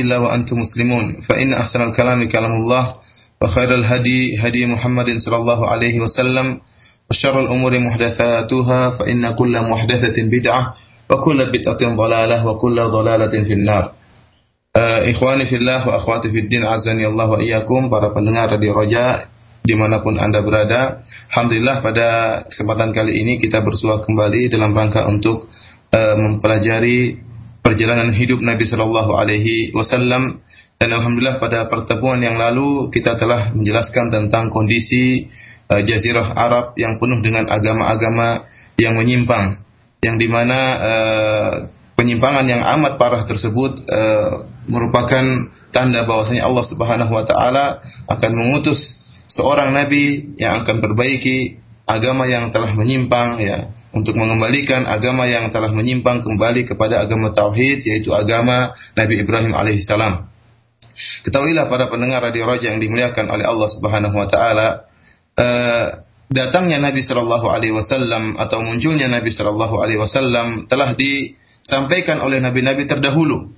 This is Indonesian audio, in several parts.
إلا وأنتم مسلمون فإن أحسن الكلام كلام الله وخير الهدي هدي محمد صلى الله عليه وسلم وشر الأمور محدثاتها فإن كل محدثة بدعة وكل بدعة ضلالة وكل ضلالة في النار Uh, ikhwani fillah wa akhwati fid din azani Allah wa iyyakum para pendengar Radio Roja dimanapun anda berada Alhamdulillah pada kesempatan kali ini kita bersua kembali dalam rangka untuk uh, mempelajari perjalanan hidup Nabi Shallallahu Alaihi Wasallam. Dan alhamdulillah pada pertemuan yang lalu kita telah menjelaskan tentang kondisi uh, Jazirah Arab yang penuh dengan agama-agama yang menyimpang, yang di mana uh, penyimpangan yang amat parah tersebut uh, merupakan tanda bahwasanya Allah Subhanahu Wa Taala akan mengutus seorang nabi yang akan perbaiki agama yang telah menyimpang ya untuk mengembalikan agama yang telah menyimpang kembali kepada agama tauhid yaitu agama Nabi Ibrahim alaihissalam. Ketahuilah para pendengar radio Raja yang dimuliakan oleh Allah Subhanahu wa taala, uh, datangnya Nabi sallallahu alaihi wasallam atau munculnya Nabi sallallahu alaihi wasallam telah disampaikan oleh nabi-nabi terdahulu.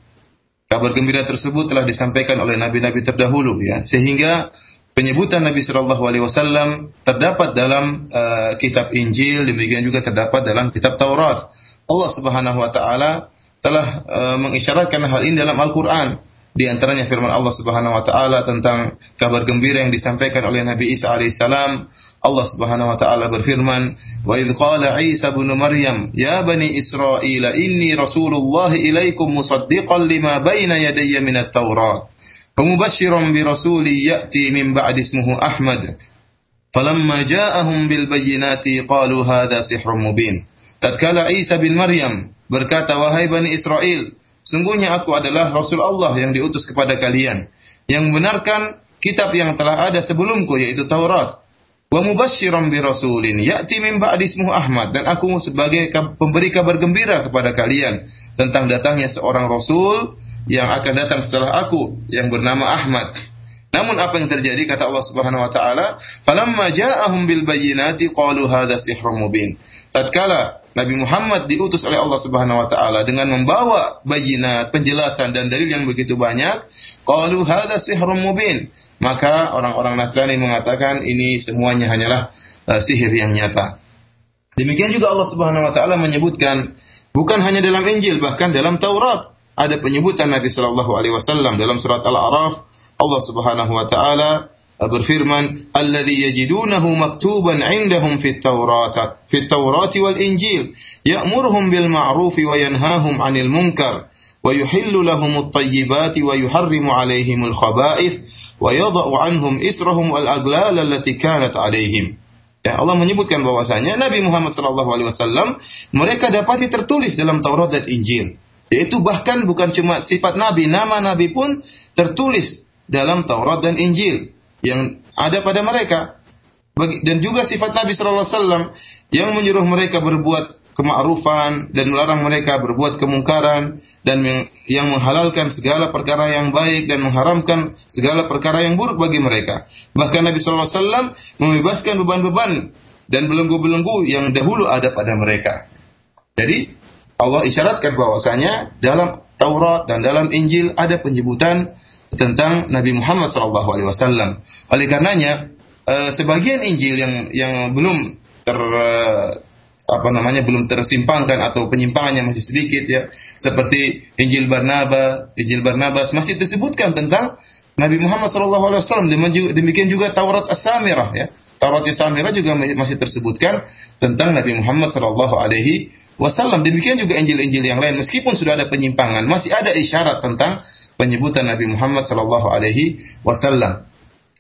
Kabar gembira tersebut telah disampaikan oleh nabi-nabi terdahulu ya, sehingga penyebutan Nabi Shallallahu Alaihi Wasallam terdapat dalam uh, kitab Injil, demikian juga terdapat dalam kitab Taurat. Allah Subhanahu Wa Taala telah uh, mengisyaratkan hal ini dalam Al-Quran. Di antaranya firman Allah Subhanahu Wa Taala tentang kabar gembira yang disampaikan oleh Nabi Isa alaihissalam. Allah Subhanahu Wa Taala berfirman, "Wa idh qala Isa bin Maryam, ya bani Israel, inni Rasulullah ilaikum musaddiqan lima baina yadayya minat Taurat." ومبشرا برسول يأتي من بعد اسمه أحمد فلما جاءهم بالبينات قالوا هذا سحر مبين tatkala Isa bin Maryam berkata wahai Bani Israel sungguhnya aku adalah Rasul Allah yang diutus kepada kalian yang membenarkan kitab yang telah ada sebelumku yaitu Taurat wa mubasysyiran bi rasulin ya'ti min ba'di ismuhu Ahmad dan aku sebagai pemberi kabar gembira kepada kalian tentang datangnya seorang rasul yang akan datang setelah aku yang bernama Ahmad. Namun apa yang terjadi kata Allah Subhanahu wa taala, "Falamma ja'ahum bil bayyinati qalu hadza sihrun mubin." Tatkala Nabi Muhammad diutus oleh Allah Subhanahu wa taala dengan membawa bayinat, penjelasan dan dalil yang begitu banyak, qalu hadza sihrun mubin. Maka orang-orang Nasrani mengatakan ini semuanya hanyalah uh, sihir yang nyata. Demikian juga Allah Subhanahu wa taala menyebutkan bukan hanya dalam Injil bahkan dalam Taurat ada penyebutan Nabi Shallallahu Alaihi Wasallam dalam surat Al-A'raf Allah Subhanahu Wa Taala berfirman alladhi yajidunahu maktuban indahum fit tawrat fit tawrat wal injil ya'muruhum bil ma'ruf wa yanhahum 'anil munkar wa yuhillu lahum at-tayyibat wa yuharrimu 'alayhim al-khaba'ith wa yadh'u 'anhum Ya, Allah menyebutkan bahwasanya Nabi Muhammad SAW mereka dapat tertulis dalam Taurat dan Injil. Yaitu bahkan bukan cuma sifat Nabi, nama Nabi pun tertulis dalam Taurat dan Injil yang ada pada mereka. Dan juga sifat Nabi Wasallam yang menyuruh mereka berbuat kemakrufan dan melarang mereka berbuat kemungkaran dan yang menghalalkan segala perkara yang baik dan mengharamkan segala perkara yang buruk bagi mereka. Bahkan Nabi Shallallahu Alaihi membebaskan beban-beban dan belenggu-belenggu yang dahulu ada pada mereka. Jadi Allah isyaratkan bahwasanya dalam Taurat dan dalam Injil ada penyebutan tentang Nabi Muhammad SAW. Oleh karenanya eh, sebagian Injil yang yang belum ter eh, apa namanya belum tersimpangkan atau penyimpangannya masih sedikit ya seperti Injil Barnabas, Injil Barnabas masih disebutkan tentang Nabi Muhammad SAW. Demikian juga Taurat As-Samirah ya. Taurat As-Samirah juga masih tersebutkan tentang Nabi Muhammad SAW wasallam. Demikian juga Injil-Injil yang lain. Meskipun sudah ada penyimpangan, masih ada isyarat tentang penyebutan Nabi Muhammad sallallahu alaihi wasallam.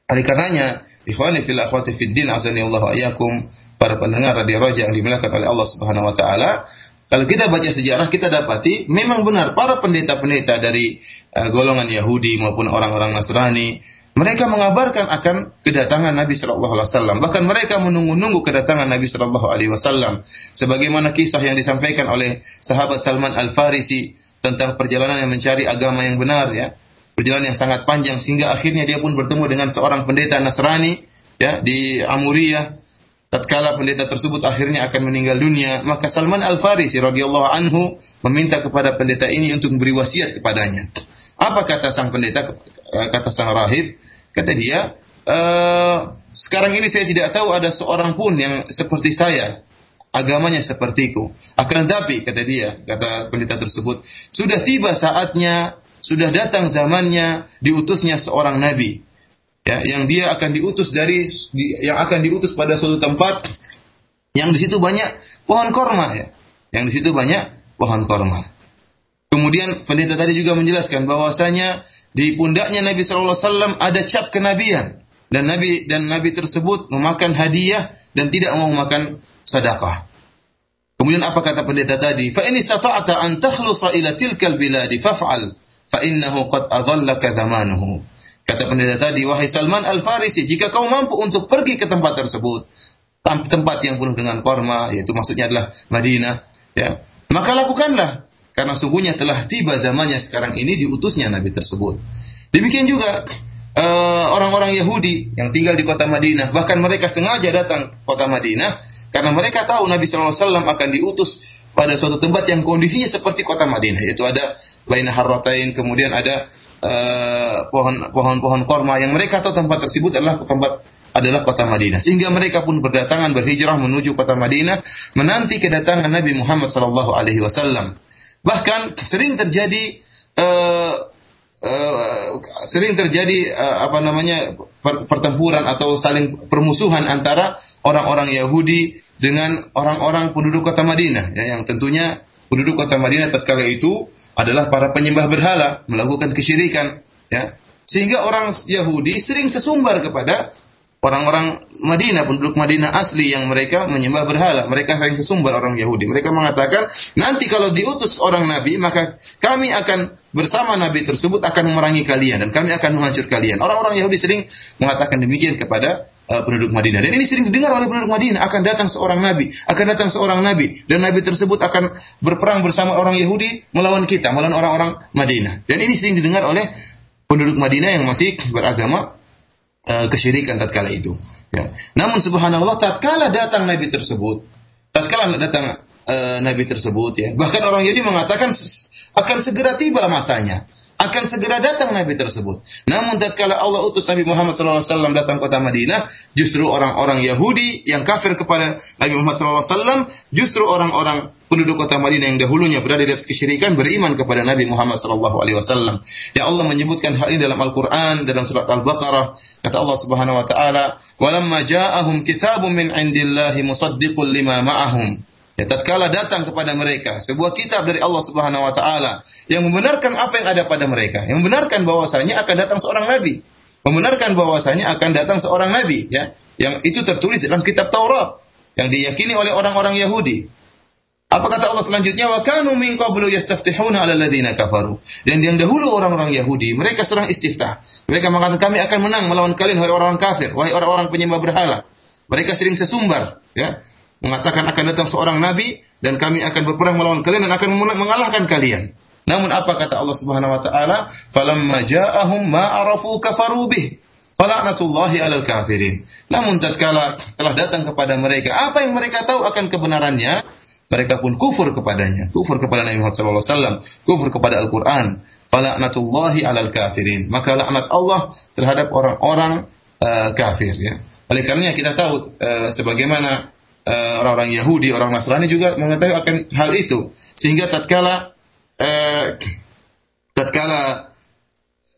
Oleh karenanya, ikhwani fil akhwati fid din azani Allah ayakum para pendengar radio Raja yang dimuliakan oleh Allah Subhanahu wa taala, kalau kita baca sejarah kita dapati memang benar para pendeta-pendeta dari uh, golongan Yahudi maupun orang-orang Nasrani Mereka mengabarkan akan kedatangan Nabi Shallallahu Alaihi Wasallam. Bahkan mereka menunggu-nunggu kedatangan Nabi Shallallahu Alaihi Wasallam. Sebagaimana kisah yang disampaikan oleh sahabat Salman Al Farisi tentang perjalanan yang mencari agama yang benar, ya, perjalanan yang sangat panjang sehingga akhirnya dia pun bertemu dengan seorang pendeta Nasrani, ya, di Amuriyah. Tatkala pendeta tersebut akhirnya akan meninggal dunia, maka Salman Al Farisi radhiyallahu anhu meminta kepada pendeta ini untuk memberi wasiat kepadanya. Apa kata sang pendeta? Kata sang rahib, Kata dia, e, sekarang ini saya tidak tahu ada seorang pun yang seperti saya, agamanya sepertiku. Akan tetapi, kata dia, kata pendeta tersebut, sudah tiba saatnya, sudah datang zamannya diutusnya seorang nabi. Ya, yang dia akan diutus dari yang akan diutus pada suatu tempat yang di situ banyak pohon korma ya. Yang di situ banyak pohon korma. Kemudian pendeta tadi juga menjelaskan bahwasanya di pundaknya Nabi Shallallahu Alaihi Wasallam ada cap kenabian dan Nabi dan Nabi tersebut memakan hadiah dan tidak mau makan sedekah. Kemudian apa kata pendeta tadi? Fa ini sata'ata an takhlusa ila tilkal biladi faf'al fa innahu qad adallaka zamanuhu. Kata pendeta tadi, wahai Salman Al-Farisi, jika kau mampu untuk pergi ke tempat tersebut, tempat yang penuh dengan korma, yaitu maksudnya adalah Madinah, ya, maka lakukanlah. Karena sungguhnya telah tiba zamannya sekarang ini diutusnya Nabi tersebut. Demikian juga eh, orang-orang uh, Yahudi yang tinggal di kota Madinah, bahkan mereka sengaja datang ke kota Madinah karena mereka tahu Nabi SAW akan diutus pada suatu tempat yang kondisinya seperti kota Madinah, yaitu ada Baina Harratain, kemudian ada pohon-pohon uh, korma yang mereka tahu tempat tersebut adalah tempat adalah kota Madinah. Sehingga mereka pun berdatangan berhijrah menuju kota Madinah menanti kedatangan Nabi Muhammad sallallahu alaihi wasallam. Bahkan sering terjadi uh, uh, sering terjadi uh, apa namanya pertempuran atau saling permusuhan antara orang-orang Yahudi dengan orang-orang penduduk kota Madinah. Ya, yang tentunya penduduk kota Madinah tatkala itu adalah para penyembah berhala melakukan kesyirikan. Ya. Sehingga orang Yahudi sering sesumbar kepada orang-orang Madinah, penduduk Madinah asli yang mereka menyembah berhala. Mereka sering sesumbar orang Yahudi. Mereka mengatakan, nanti kalau diutus orang Nabi, maka kami akan bersama Nabi tersebut akan memerangi kalian dan kami akan menghancur kalian. Orang-orang Yahudi sering mengatakan demikian kepada uh, penduduk Madinah. Dan ini sering didengar oleh penduduk Madinah. Akan datang seorang Nabi, akan datang seorang Nabi. Dan Nabi tersebut akan berperang bersama orang Yahudi melawan kita, melawan orang-orang Madinah. Dan ini sering didengar oleh penduduk Madinah yang masih beragama uh, kesyirikan tatkala itu. Ya. Namun subhanallah tatkala datang nabi tersebut, tatkala datang uh, nabi tersebut ya, bahkan orang Yahudi mengatakan akan segera tiba masanya akan segera datang Nabi tersebut. Namun tatkala Allah utus Nabi Muhammad SAW datang kota Madinah, justru orang-orang Yahudi yang kafir kepada Nabi Muhammad SAW, justru orang-orang penduduk kota Madinah yang dahulunya berada di atas kesyirikan beriman kepada Nabi Muhammad SAW. Ya Allah menyebutkan hal ini dalam Al-Quran, dalam surat Al-Baqarah. Kata Allah Subhanahu Wa Taala, "Walamma ja'ahum min indillahi musaddiqul lima ma'ahum." Ya, tatkala datang kepada mereka sebuah kitab dari Allah Subhanahu wa taala yang membenarkan apa yang ada pada mereka, yang membenarkan bahwasanya akan datang seorang nabi, membenarkan bahwasanya akan datang seorang nabi, ya, yang itu tertulis dalam kitab Taurat yang diyakini oleh orang-orang Yahudi. Apa kata Allah selanjutnya? Wa kanu min qablu yastaftihuna 'ala alladziina kafaru. Dan yang dahulu orang-orang Yahudi, mereka serang istiftah. Mereka mengatakan kami akan menang melawan kalian wahai orang kafir, wahai orang-orang penyembah berhala. Mereka sering sesumbar, ya mengatakan akan datang seorang nabi dan kami akan berperang melawan kalian dan akan mengalahkan kalian. Namun apa kata Allah Subhanahu wa taala? Falamma ja'ahum ma arafu kafaru bih. Fala'natullahi 'alal kafirin. Namun tatkala telah datang kepada mereka apa yang mereka tahu akan kebenarannya, mereka pun kufur kepadanya, kufur kepada Nabi Muhammad sallallahu alaihi wasallam, kufur kepada Al-Qur'an. Fala'natullahi 'alal kafirin. Maka laknat Allah terhadap orang-orang uh, kafir ya. Oleh karenanya kita tahu uh, sebagaimana orang-orang Yahudi, orang Nasrani juga mengetahui akan hal itu. Sehingga tatkala eh, tatkala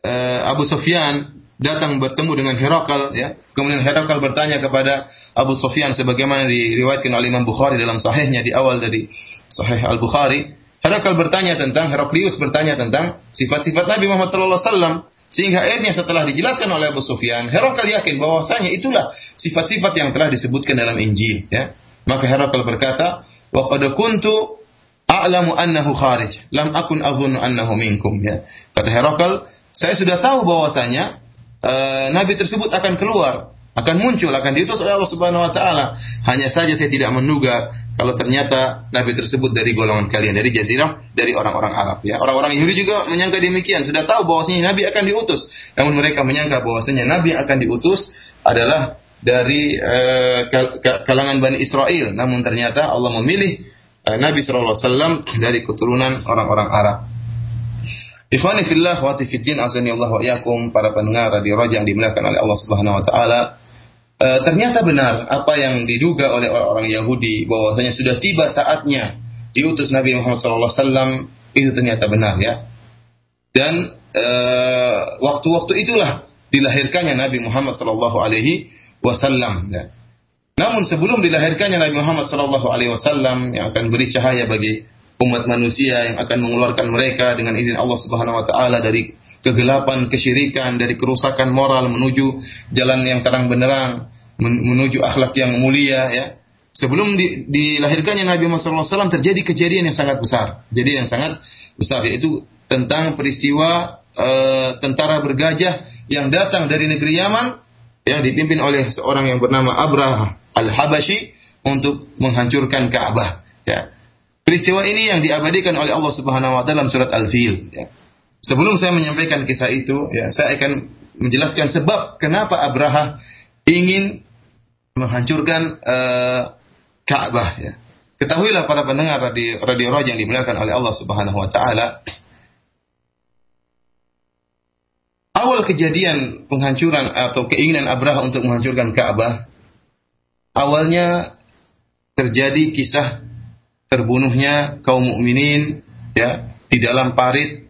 eh, Abu Sufyan datang bertemu dengan Herakal ya. Kemudian Herakal bertanya kepada Abu Sufyan sebagaimana diriwayatkan oleh Imam Bukhari dalam sahihnya di awal dari Sahih Al-Bukhari. Herakal bertanya tentang Heraklius bertanya tentang sifat-sifat Nabi Muhammad sallallahu alaihi wasallam sehingga akhirnya setelah dijelaskan oleh Abu Sufyan, Herakal yakin bahwasanya itulah sifat-sifat yang telah disebutkan dalam Injil. Ya. Maka Herakal berkata, "Wa qad kuntu a'lamu annahu kharij, lam akun adhunnu annahu minkum." Ya. Kata Herakal, saya sudah tahu bahwasanya uh, nabi tersebut akan keluar, akan muncul, akan diutus oleh Allah Subhanahu wa taala. Hanya saja saya tidak menduga kalau ternyata nabi tersebut dari golongan kalian, dari jazirah, dari orang-orang Arab ya. Orang-orang Yahudi juga menyangka demikian, sudah tahu bahwasanya nabi akan diutus. Namun mereka menyangka bahwasanya nabi yang akan diutus adalah dari uh, kalangan Bani Israel. Namun ternyata Allah memilih uh, Nabi SAW dari keturunan orang-orang Arab. Ikhwani fillah wa fiddin azani Allah wa iyakum para pendengar radio Raja yang dimuliakan oleh Allah Subhanahu wa taala. E, ternyata benar apa yang diduga oleh orang-orang Yahudi bahwasanya sudah tiba saatnya diutus Nabi Muhammad SAW itu ternyata benar ya. Dan waktu-waktu itulah dilahirkannya Nabi Muhammad SAW alaihi wasallam ya. Namun sebelum dilahirkannya Nabi Muhammad SAW alaihi wasallam yang akan beri cahaya bagi umat manusia yang akan mengeluarkan mereka dengan izin Allah Subhanahu wa taala dari kegelapan, kesyirikan, dari kerusakan moral menuju jalan yang terang benderang, menuju akhlak yang mulia ya. Sebelum di, dilahirkannya Nabi Muhammad SAW terjadi kejadian yang sangat besar. Jadi yang sangat besar yaitu tentang peristiwa e, tentara bergajah yang datang dari negeri Yaman yang dipimpin oleh seorang yang bernama Abraha al-Habashi untuk menghancurkan Ka'bah. Ya. Peristiwa ini yang diabadikan oleh Allah Subhanahu wa taala dalam surat Al-Fil ya. Sebelum saya menyampaikan kisah itu, ya, saya akan menjelaskan sebab kenapa Abraha ingin menghancurkan uh, Ka'bah ya. Ketahuilah para pendengar radio, radio yang dimuliakan oleh Allah Subhanahu wa taala, awal kejadian penghancuran atau keinginan Abraha untuk menghancurkan Ka'bah awalnya terjadi kisah terbunuhnya kaum mukminin ya di dalam parit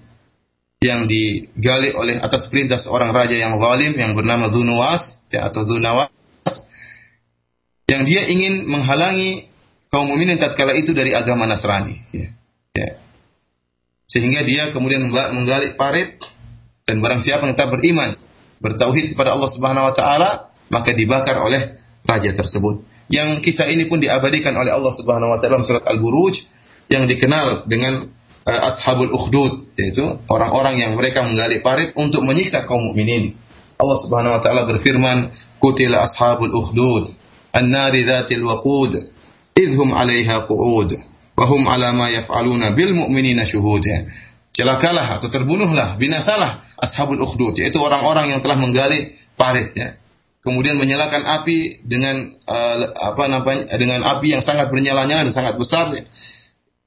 yang digali oleh atas perintah seorang raja yang zalim yang bernama Zunuwas ya atau Zunawas yang dia ingin menghalangi kaum mukminin tatkala itu dari agama Nasrani ya. ya. Sehingga dia kemudian menggali parit dan barang siapa yang tetap beriman bertauhid kepada Allah Subhanahu wa taala maka dibakar oleh raja tersebut. Yang kisah ini pun diabadikan oleh Allah Subhanahu wa taala dalam surat Al-Buruj yang dikenal dengan uh, Ashabul Ukhdud yaitu orang-orang yang mereka menggali parit untuk menyiksa kaum mukminin. Allah Subhanahu wa taala berfirman, "Qutila ashabul ukhdud, an-nari dzatil waqud, idhum 'alaiha qu'ud, wa hum 'ala ma yaf'aluna bil mu'minina syuhud." Celakalah atau terbunuhlah, binasalah ashabul ukhdud, yaitu orang-orang yang telah menggali parit ya kemudian menyalakan api dengan uh, apa namanya dengan api yang sangat bernyala-nyala dan sangat besar.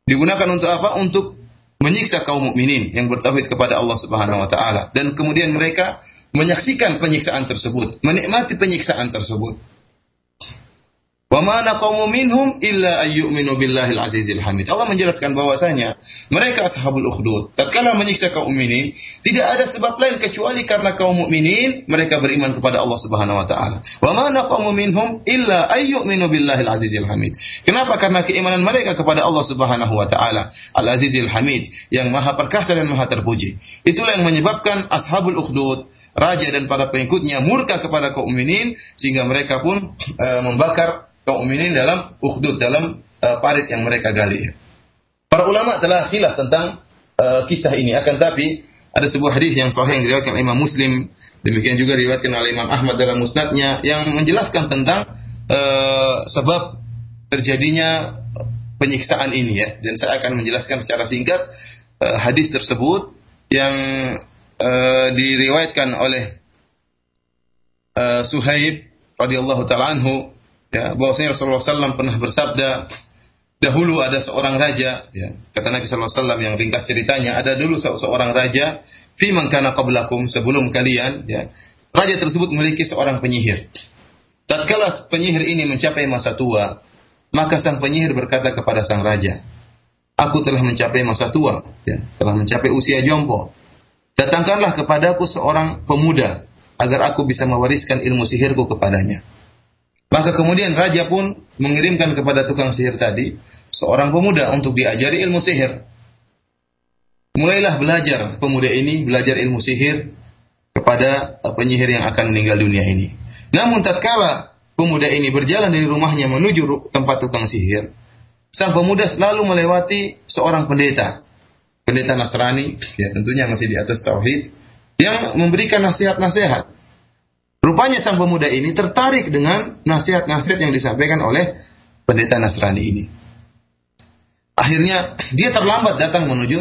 Digunakan untuk apa? Untuk menyiksa kaum mukminin yang bertauhid kepada Allah Subhanahu wa taala. Dan kemudian mereka menyaksikan penyiksaan tersebut menikmati penyiksaan tersebut Wa ma naqamu minhum illa ayyuminu billahil azizil hamid. Allah menjelaskan bahwasanya mereka ashabul ukhdud. Tatkala menyiksa kaum mukminin, tidak ada sebab lain kecuali karena kaum mukminin mereka beriman kepada Allah Subhanahu wa taala. Wa ma naqamu minhum illa ayyuminu billahil azizil hamid. Kenapa? Karena keimanan mereka kepada Allah Subhanahu wa taala, Al Azizil Hamid, yang Maha perkasa dan Maha terpuji. Itulah yang menyebabkan ashabul ukhdud raja dan para pengikutnya murka kepada kaum mukminin sehingga mereka pun e, membakar kaum mukminin dalam ukhdud dalam uh, parit yang mereka gali. Para ulama telah khilaf tentang uh, kisah ini. Akan tapi ada sebuah hadis yang sahih yang diriwayatkan Imam Muslim. Demikian juga diriwayatkan oleh Imam Ahmad dalam musnadnya yang menjelaskan tentang uh, sebab terjadinya penyiksaan ini ya. Dan saya akan menjelaskan secara singkat uh, hadis tersebut yang uh, diriwayatkan oleh uh, Suhaib radhiyallahu taala anhu ya bahwasanya Rasulullah SAW pernah bersabda dahulu ada seorang raja ya kata Nabi SAW yang ringkas ceritanya ada dulu seorang raja fi man kana qablakum sebelum kalian ya raja tersebut memiliki seorang penyihir. Tatkala penyihir ini mencapai masa tua maka sang penyihir berkata kepada sang raja aku telah mencapai masa tua ya telah mencapai usia jompo. Datangkanlah kepadaku seorang pemuda agar aku bisa mewariskan ilmu sihirku kepadanya maka kemudian raja pun mengirimkan kepada tukang sihir tadi seorang pemuda untuk diajari ilmu sihir. Mulailah belajar pemuda ini belajar ilmu sihir kepada penyihir yang akan meninggal dunia ini. Namun tatkala pemuda ini berjalan dari rumahnya menuju tempat tukang sihir, sang pemuda selalu melewati seorang pendeta. Pendeta Nasrani, ya tentunya masih di atas tauhid, yang memberikan nasihat-nasihat Rupanya sang pemuda ini tertarik dengan nasihat-nasihat yang disampaikan oleh pendeta Nasrani ini. Akhirnya dia terlambat datang menuju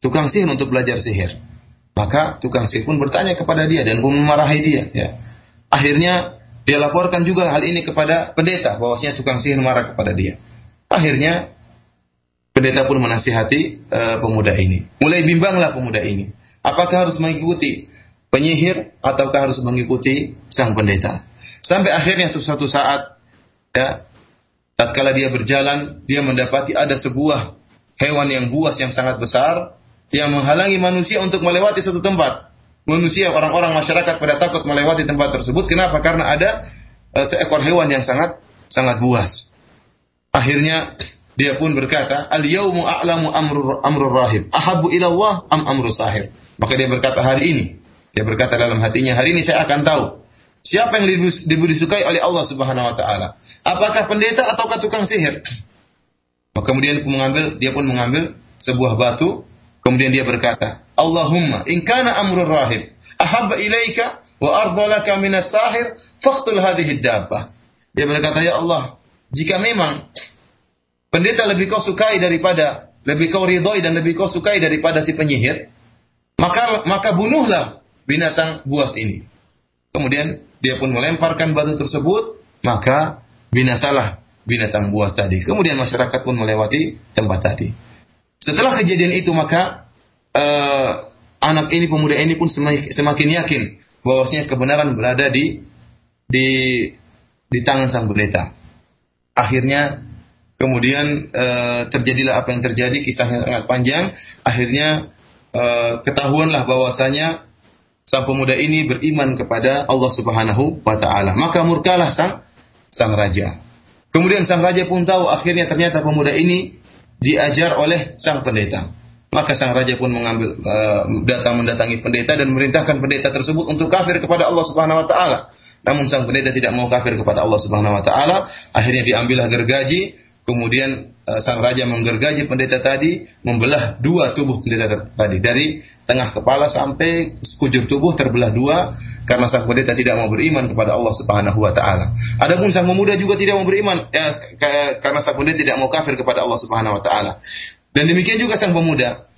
tukang sihir untuk belajar sihir. Maka tukang sihir pun bertanya kepada dia dan pun memarahi dia. Ya. Akhirnya dia laporkan juga hal ini kepada pendeta bahwasanya tukang sihir marah kepada dia. Akhirnya pendeta pun menasihati uh, pemuda ini. Mulai bimbanglah pemuda ini. Apakah harus mengikuti penyihir ataukah harus mengikuti sang pendeta? Sampai akhirnya suatu saat ya tatkala dia berjalan dia mendapati ada sebuah hewan yang buas yang sangat besar yang menghalangi manusia untuk melewati suatu tempat. Manusia, orang-orang masyarakat pada takut melewati tempat tersebut. Kenapa? Karena ada uh, seekor hewan yang sangat sangat buas. Akhirnya dia pun berkata, "Al yaumu a'lamu amrur amrur rahib, ahabu ila am amru sahir." Maka dia berkata hari ini, dia berkata dalam hatinya, hari ini saya akan tahu siapa yang disukai oleh Allah Subhanahu wa taala. Apakah pendeta ataukah tukang sihir? Kemudian mengambil dia pun mengambil sebuah batu Kemudian dia berkata, Allahumma in kana amrul rahib ahabba ilaika wa ardalaka minas sahir faqtul hadhihi dabbah. Dia berkata, ya Allah, jika memang pendeta lebih kau sukai daripada lebih kau ridhoi dan lebih kau sukai daripada si penyihir, maka maka bunuhlah binatang buas ini. Kemudian dia pun melemparkan batu tersebut, maka binasalah binatang buas tadi. Kemudian masyarakat pun melewati tempat tadi. Setelah kejadian itu maka uh, anak ini pemuda ini pun semakin, yakin bahwasanya kebenaran berada di di di tangan sang pendeta. Akhirnya kemudian uh, terjadilah apa yang terjadi kisahnya sangat panjang. Akhirnya uh, ketahuanlah bahwasanya sang pemuda ini beriman kepada Allah Subhanahu wa taala. Maka murkalah sang sang raja. Kemudian sang raja pun tahu akhirnya ternyata pemuda ini diajar oleh sang pendeta. Maka sang raja pun mengambil uh, datang mendatangi pendeta dan memerintahkan pendeta tersebut untuk kafir kepada Allah Subhanahu wa taala. Namun sang pendeta tidak mau kafir kepada Allah Subhanahu wa taala, akhirnya diambillah gergaji, kemudian sang raja menggergaji pendeta tadi, membelah dua tubuh pendeta tadi dari tengah kepala sampai sekujur tubuh terbelah dua karena sang pendeta tidak mau beriman kepada Allah Subhanahu wa taala. Adapun sang pemuda juga tidak mau beriman ya, karena sang pendeta tidak mau kafir kepada Allah Subhanahu wa taala. Dan demikian juga sang pemuda.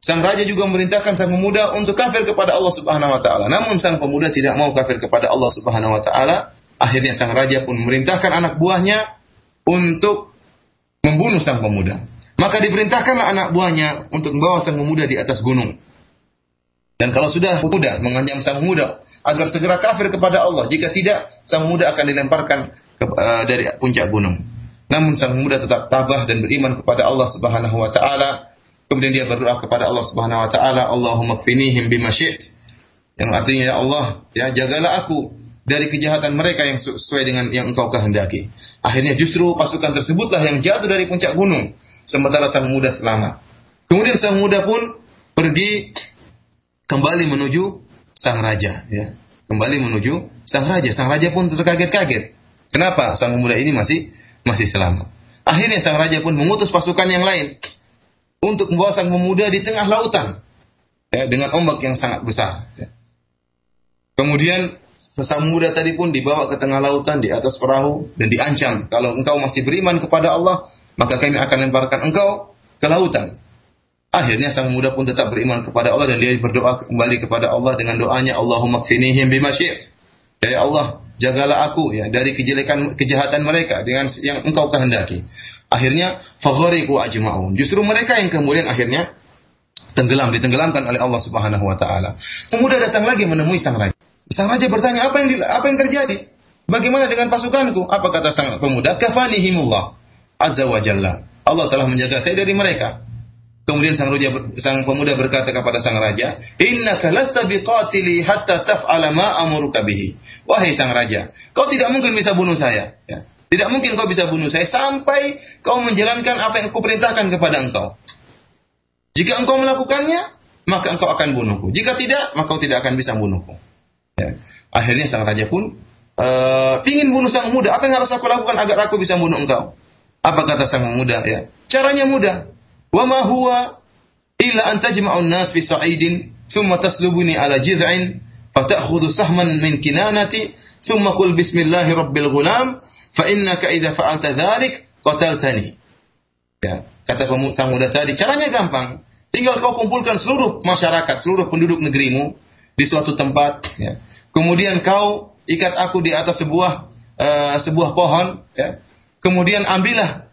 Sang raja juga memerintahkan sang pemuda untuk kafir kepada Allah Subhanahu wa taala. Namun sang pemuda tidak mau kafir kepada Allah Subhanahu wa taala. Akhirnya sang raja pun memerintahkan anak buahnya untuk membunuh sang pemuda. Maka diperintahkanlah anak buahnya untuk membawa sang pemuda di atas gunung. Dan kalau sudah muda mengancam sang muda agar segera kafir kepada Allah, jika tidak sang muda akan dilemparkan ke, uh, dari puncak gunung. Namun sang muda tetap tabah dan beriman kepada Allah Subhanahu wa taala. Kemudian dia berdoa kepada Allah Subhanahu wa taala, Allahumma kfinihim bima Yang artinya ya Allah, ya jagalah aku dari kejahatan mereka yang sesuai dengan yang engkau kehendaki. Akhirnya justru pasukan tersebutlah yang jatuh dari puncak gunung, sementara sang muda selamat. Kemudian sang muda pun pergi kembali menuju sang raja ya. Kembali menuju sang raja. Sang raja pun terkaget-kaget. Kenapa sang pemuda ini masih masih selamat? Akhirnya sang raja pun mengutus pasukan yang lain untuk membawa sang pemuda di tengah lautan ya, dengan ombak yang sangat besar ya. kemudian sang pemuda tadi pun dibawa ke tengah lautan di atas perahu dan diancam kalau engkau masih beriman kepada Allah maka kami akan lemparkan engkau ke lautan Akhirnya sang muda pun tetap beriman kepada Allah dan dia berdoa kembali kepada Allah dengan doanya Allahumma kfinihim bima Ya Allah, jagalah aku ya dari kejelekan kejahatan mereka dengan yang engkau kehendaki. Akhirnya faghariqu ajma'un. Justru mereka yang kemudian akhirnya tenggelam, ditenggelamkan oleh Allah Subhanahu wa taala. Sang muda datang lagi menemui sang raja. Sang raja bertanya, "Apa yang apa yang terjadi? Bagaimana dengan pasukanku?" Apa kata sang pemuda? "Kafanihimullah azza wa jalla." Allah telah menjaga saya dari mereka. Kemudian sang raja sang pemuda berkata kepada sang raja, "Innaka lasta biqatili hatta taf'ala ma amuruka bihi." Wahai sang raja, kau tidak mungkin bisa bunuh saya, ya. Tidak mungkin kau bisa bunuh saya sampai kau menjalankan apa yang aku perintahkan kepada engkau. Jika engkau melakukannya, maka engkau akan bunuhku. Jika tidak, maka kau tidak akan bisa bunuhku. Ya. Akhirnya sang raja pun uh, ingin bunuh sang muda. Apa yang harus aku lakukan agar aku bisa bunuh engkau? Apa kata sang muda? Ya, caranya mudah Wa ma huwa illa an tajma'u an-nas fi sa'idin thumma taslubuni ala jiz'in fata'khudhu sahman min kinanati thumma qul bismillahi rabbil ghulam fa innaka idza fa'alta dzalik qataltani. Ya, kata sang muda tadi, caranya gampang. Tinggal kau kumpulkan seluruh masyarakat, seluruh penduduk negerimu di suatu tempat, ya. Kemudian kau ikat aku di atas sebuah uh, sebuah pohon, ya. Kemudian ambillah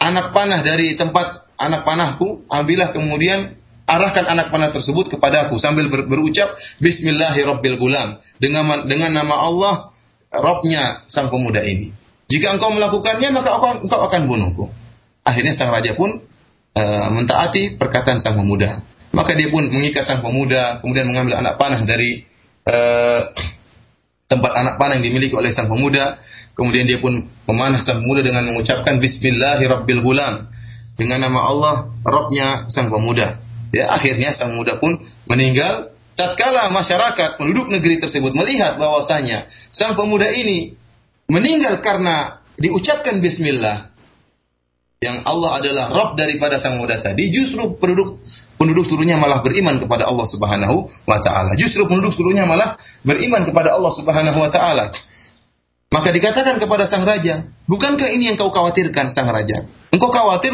anak panah dari tempat anak panahku, ambillah kemudian arahkan anak panah tersebut kepadaku sambil ber, berucap Bismillahirrahmanirrahim dengan dengan nama Allah Robnya sang pemuda ini. Jika engkau melakukannya maka engkau akan bunuhku. Akhirnya sang raja pun e, mentaati perkataan sang pemuda. Maka dia pun mengikat sang pemuda, kemudian mengambil anak panah dari e, tempat anak panah yang dimiliki oleh sang pemuda. Kemudian dia pun memanah sang pemuda dengan mengucapkan Bismillahirrahmanirrahim dengan nama Allah, Robnya sang pemuda. Ya, akhirnya sang pemuda pun meninggal. Tatkala masyarakat penduduk negeri tersebut melihat bahwasanya sang pemuda ini meninggal karena diucapkan Bismillah, yang Allah adalah Rob daripada sang muda tadi, justru penduduk penduduk seluruhnya malah beriman kepada Allah Subhanahu wa taala. Justru penduduk seluruhnya malah beriman kepada Allah Subhanahu wa taala. Maka dikatakan kepada sang raja, bukankah ini yang kau khawatirkan sang raja? Engkau khawatir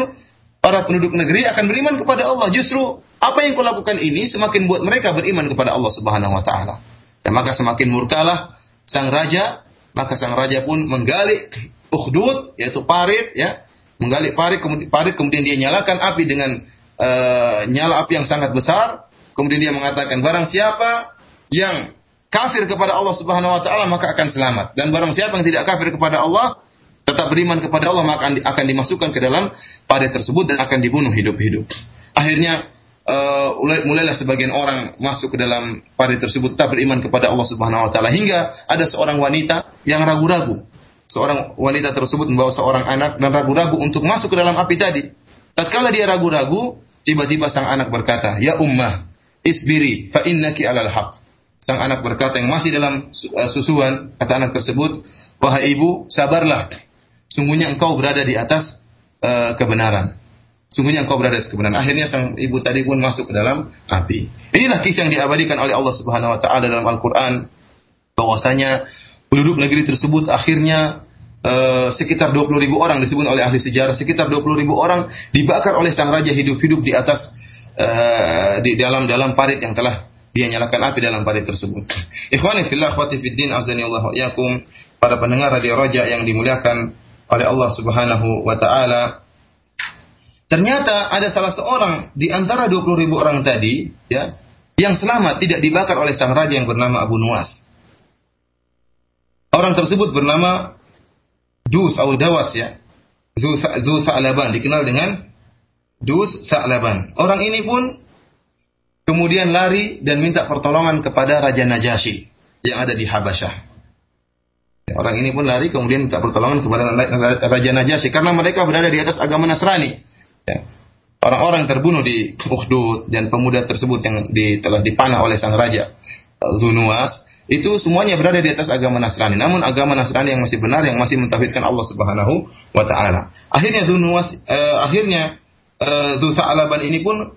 para penduduk negeri akan beriman kepada Allah. Justru apa yang kau lakukan ini semakin buat mereka beriman kepada Allah Subhanahu wa taala. Dan maka semakin murkalah sang raja, maka sang raja pun menggali ukhdud yaitu parit ya, menggali parit kemudian parit kemudian dia nyalakan api dengan uh, nyala api yang sangat besar, kemudian dia mengatakan barang siapa yang kafir kepada Allah Subhanahu wa taala maka akan selamat dan barang siapa yang tidak kafir kepada Allah tetap beriman kepada Allah maka akan dimasukkan ke dalam parit tersebut dan akan dibunuh hidup-hidup. Akhirnya uh, mulailah sebagian orang masuk ke dalam parit tersebut tetap beriman kepada Allah Subhanahu wa taala hingga ada seorang wanita yang ragu-ragu. Seorang wanita tersebut membawa seorang anak dan ragu-ragu untuk masuk ke dalam api tadi. Tatkala dia ragu-ragu, tiba-tiba sang anak berkata, "Ya ummah, isbiri fa innaki alal haq." Sang anak berkata yang masih dalam uh, susuan, kata anak tersebut, "Wahai ibu, sabarlah sungguhnya engkau berada di atas uh, kebenaran. Sungguhnya engkau berada di kebenaran. Akhirnya sang ibu tadi pun masuk ke dalam api. Inilah kisah yang diabadikan oleh Allah Subhanahu wa taala dalam Al-Qur'an bahwasanya penduduk negeri tersebut akhirnya uh, sekitar 20 ribu orang disebut oleh ahli sejarah sekitar 20 ribu orang dibakar oleh sang raja hidup-hidup di atas uh, di dalam dalam parit yang telah dia nyalakan api dalam parit tersebut. Ikhwani fillah akhwati fid din azani Allah yakum para pendengar radio Roja yang dimuliakan oleh Allah Subhanahu wa taala. Ternyata ada salah seorang di antara 20 ribu orang tadi, ya, yang selamat tidak dibakar oleh sang raja yang bernama Abu Nuwas. Orang tersebut bernama Dus atau Dawas ya. Zu Sa'laban dikenal dengan Dus Sa'laban. Orang ini pun kemudian lari dan minta pertolongan kepada Raja Najasyi yang ada di Habasyah. Orang ini pun lari kemudian minta pertolongan kepada Raja Najasyi karena mereka berada di atas agama Nasrani. Ya. Orang-orang terbunuh di Ukhdud dan pemuda tersebut yang di, telah dipanah oleh sang raja Zunuas itu semuanya berada di atas agama Nasrani. Namun agama Nasrani yang masih benar yang masih mentauhidkan Allah Subhanahu wa taala. Akhirnya Zunuas eh, akhirnya eh, Alaban ini pun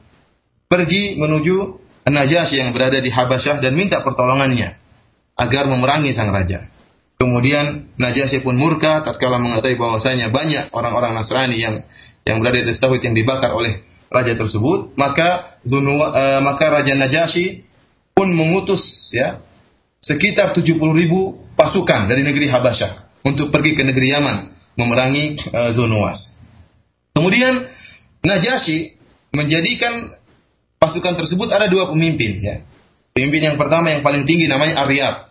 pergi menuju Najasyi yang berada di Habasyah dan minta pertolongannya agar memerangi sang raja. Kemudian Najasyi pun murka tatkala mengetahui bahwasanya banyak orang-orang Nasrani yang yang berada di tauhid yang dibakar oleh raja tersebut, maka Zunwa, uh, maka Raja Najasyi pun mengutus ya sekitar 70 ribu pasukan dari negeri Habasyah untuk pergi ke negeri Yaman memerangi uh, Zunuwas. Kemudian Najasyi menjadikan pasukan tersebut ada dua pemimpin ya. Pemimpin yang pertama yang paling tinggi namanya Aryab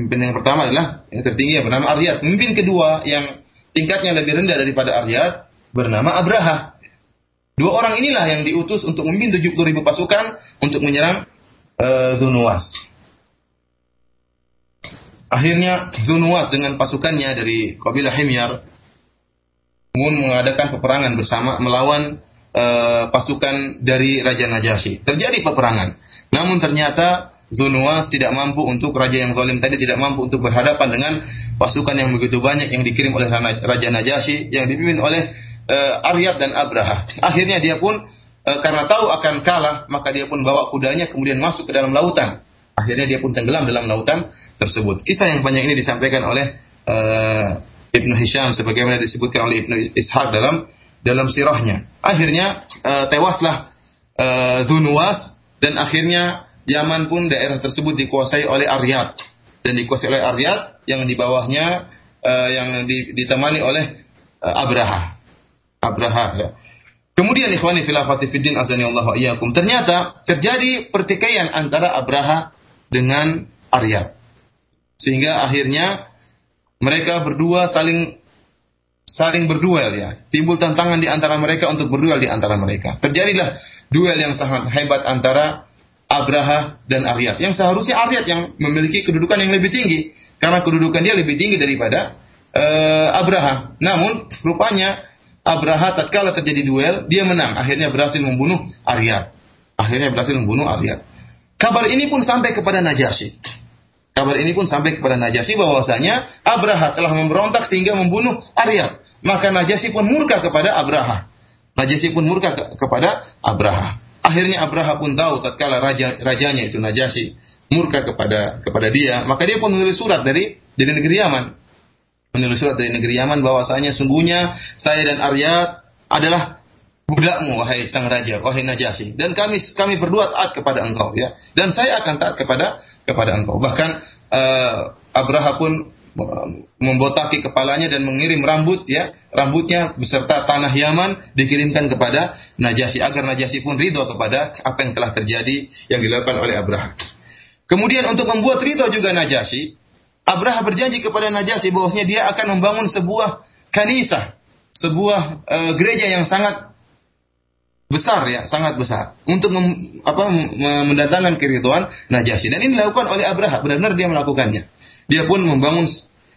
Pemimpin yang pertama adalah yang tertinggi yang bernama Aryad. Pemimpin kedua yang tingkatnya lebih rendah daripada Aryad bernama Abraha. Dua orang inilah yang diutus untuk memimpin 70 ribu pasukan untuk menyerang uh, Zunuwas. Akhirnya Zunuwas dengan pasukannya dari kabilah Himyar pun mengadakan peperangan bersama melawan uh, pasukan dari Raja Najasyi. Terjadi peperangan. Namun ternyata Zunuwas tidak mampu untuk raja yang zalim tadi tidak mampu untuk berhadapan dengan pasukan yang begitu banyak yang dikirim oleh Raja Najasyi yang dipimpin oleh uh, Aryab dan Abraha. Akhirnya dia pun uh, karena tahu akan kalah, maka dia pun bawa kudanya kemudian masuk ke dalam lautan Akhirnya dia pun tenggelam dalam lautan tersebut. Kisah yang panjang ini disampaikan oleh uh, Ibnu Hisham sebagaimana disebutkan oleh Ibnu Ishaq dalam dalam sirahnya. Akhirnya uh, tewaslah uh, Dhunuwas dan akhirnya Yaman pun daerah tersebut dikuasai oleh Aryat dan dikuasai oleh Aryat yang di bawahnya uh, yang ditemani oleh uh, Abraha. Abraha ya. Kemudian ikhwani filafati fiddin azani. Ternyata terjadi pertikaian antara Abraha dengan Arya. Sehingga akhirnya mereka berdua saling saling berduel ya. Timbul tantangan di antara mereka untuk berduel di antara mereka. Terjadilah duel yang sangat hebat antara Abraha dan Aryat. Yang seharusnya Aryat yang memiliki kedudukan yang lebih tinggi karena kedudukan dia lebih tinggi daripada uh, Abraha. Namun rupanya Abraha tatkala terjadi duel, dia menang. Akhirnya berhasil membunuh Arya. Akhirnya berhasil membunuh Arya. Kabar ini pun sampai kepada Najasyi. Kabar ini pun sampai kepada Najasyi bahwasanya Abraha telah memberontak sehingga membunuh Arya. Maka Najasyi pun murka kepada Abraha. Najasyi pun murka ke kepada Abraha. Akhirnya Abraha pun tahu tatkala raja rajanya itu Najasyi murka kepada kepada dia, maka dia pun menulis surat dari dari negeri Yaman menulis surat dari negeri Yaman bahwasanya sungguhnya saya dan Arya adalah budakmu wahai sang raja wahai Najasi. Dan kami kami berdua taat kepada engkau ya. Dan saya akan taat kepada kepada engkau. Bahkan uh, Abraha pun eh, membotaki kepalanya dan mengirim rambut ya. Rambutnya beserta tanah Yaman dikirimkan kepada Najasi agar Najasi pun ridho kepada apa yang telah terjadi yang dilakukan oleh Abraha. Kemudian untuk membuat ridho juga Najasi, Abraha berjanji kepada Najasyi bahwasanya dia akan membangun sebuah kanisah, sebuah uh, gereja yang sangat besar ya, sangat besar untuk mem, apa mendatangkan keriduan Najasyi. Dan ini dilakukan oleh Abraha, benar-benar dia melakukannya. Dia pun membangun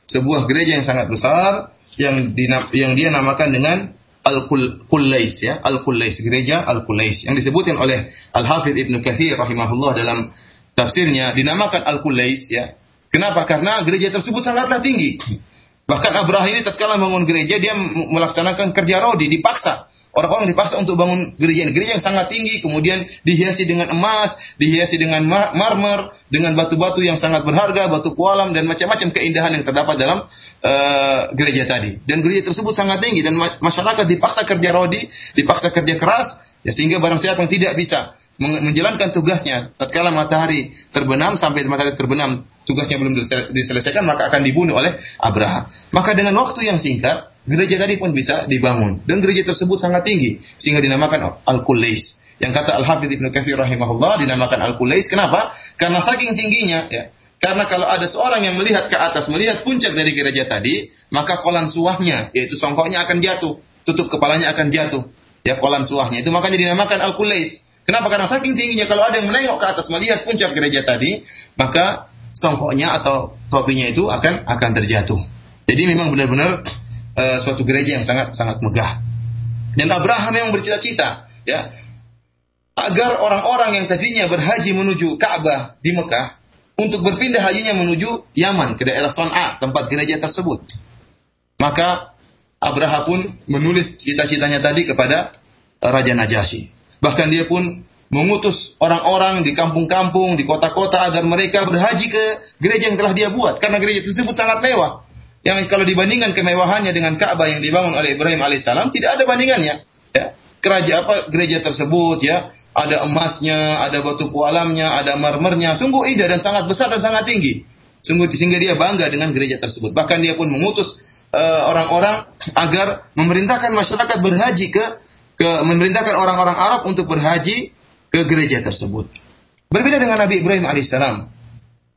sebuah gereja yang sangat besar yang di, yang dia namakan dengan Al-Qulais ya, Al-Qulais, gereja Al-Qulais yang disebutkan oleh Al-Hafidz Ibnu Katsir rahimahullah dalam tafsirnya dinamakan Al-Qulais ya, Kenapa? Karena gereja tersebut sangatlah tinggi. Bahkan Abraha ini tatkala bangun gereja dia melaksanakan kerja rodi dipaksa. Orang-orang dipaksa untuk bangun gereja ini. Gereja yang sangat tinggi, kemudian dihiasi dengan emas, dihiasi dengan marmer, dengan batu-batu yang sangat berharga, batu kualam dan macam-macam keindahan yang terdapat dalam uh, gereja tadi. Dan gereja tersebut sangat tinggi dan masyarakat dipaksa kerja rodi, dipaksa kerja keras, ya sehingga barang siapa yang tidak bisa menjalankan tugasnya tatkala matahari terbenam sampai matahari terbenam tugasnya belum diselesaikan maka akan dibunuh oleh Abraha. Maka dengan waktu yang singkat gereja tadi pun bisa dibangun dan gereja tersebut sangat tinggi sehingga dinamakan Al-Qulais. Yang kata Al-Hafidz Ibnu Katsir rahimahullah dinamakan Al-Qulais kenapa? Karena saking tingginya ya. Karena kalau ada seorang yang melihat ke atas, melihat puncak dari gereja tadi, maka kolan suahnya, yaitu songkoknya akan jatuh, tutup kepalanya akan jatuh. Ya, kolan suahnya itu makanya dinamakan Al-Qulais. Kenapa? Karena saking tingginya kalau ada yang menengok ke atas melihat puncak gereja tadi, maka songkoknya atau topinya itu akan akan terjatuh. Jadi memang benar-benar uh, suatu gereja yang sangat sangat megah. Dan Abraham memang bercita-cita, ya, agar orang-orang yang tadinya berhaji menuju Ka'bah di Mekah untuk berpindah hajinya menuju Yaman ke daerah Son'a tempat gereja tersebut. Maka Abraham pun menulis cita-citanya tadi kepada Raja Najasyi. Bahkan dia pun mengutus orang-orang di kampung-kampung, di kota-kota agar mereka berhaji ke gereja yang telah dia buat. Karena gereja tersebut sangat mewah. Yang kalau dibandingkan kemewahannya dengan Ka'bah yang dibangun oleh Ibrahim alaihissalam, tidak ada bandingannya. Ya. Kerajaan apa gereja tersebut ya, ada emasnya, ada batu pualamnya, ada marmernya, sungguh indah dan sangat besar dan sangat tinggi. Sungguh sehingga dia bangga dengan gereja tersebut. Bahkan dia pun mengutus eh, orang-orang uh, agar memerintahkan masyarakat berhaji ke ke memerintahkan orang-orang Arab untuk berhaji ke gereja tersebut. Berbeda dengan Nabi Ibrahim alaihissalam.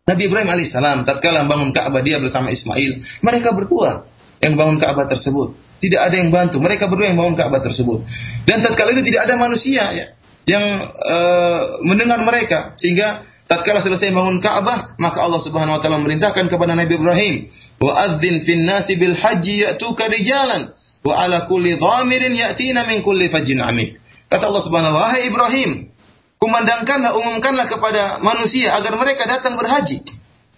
Nabi Ibrahim alaihissalam tatkala membangun Ka'bah dia bersama Ismail, mereka berdua yang bangun Ka'bah tersebut. Tidak ada yang bantu, mereka berdua yang bangun Ka'bah tersebut. Dan tatkala itu tidak ada manusia ya yang uh, mendengar mereka sehingga tatkala selesai bangun Ka'bah maka Allah Subhanahu wa taala memerintahkan kepada Nabi Ibrahim wa adzin fin nasi bil haji ya'tuka rijalan wa ala kulli dhamirin ya'tina min kulli fajjin amik. Kata Allah Subhanahu wa taala, Ibrahim, kumandangkanlah, umumkanlah kepada manusia agar mereka datang berhaji.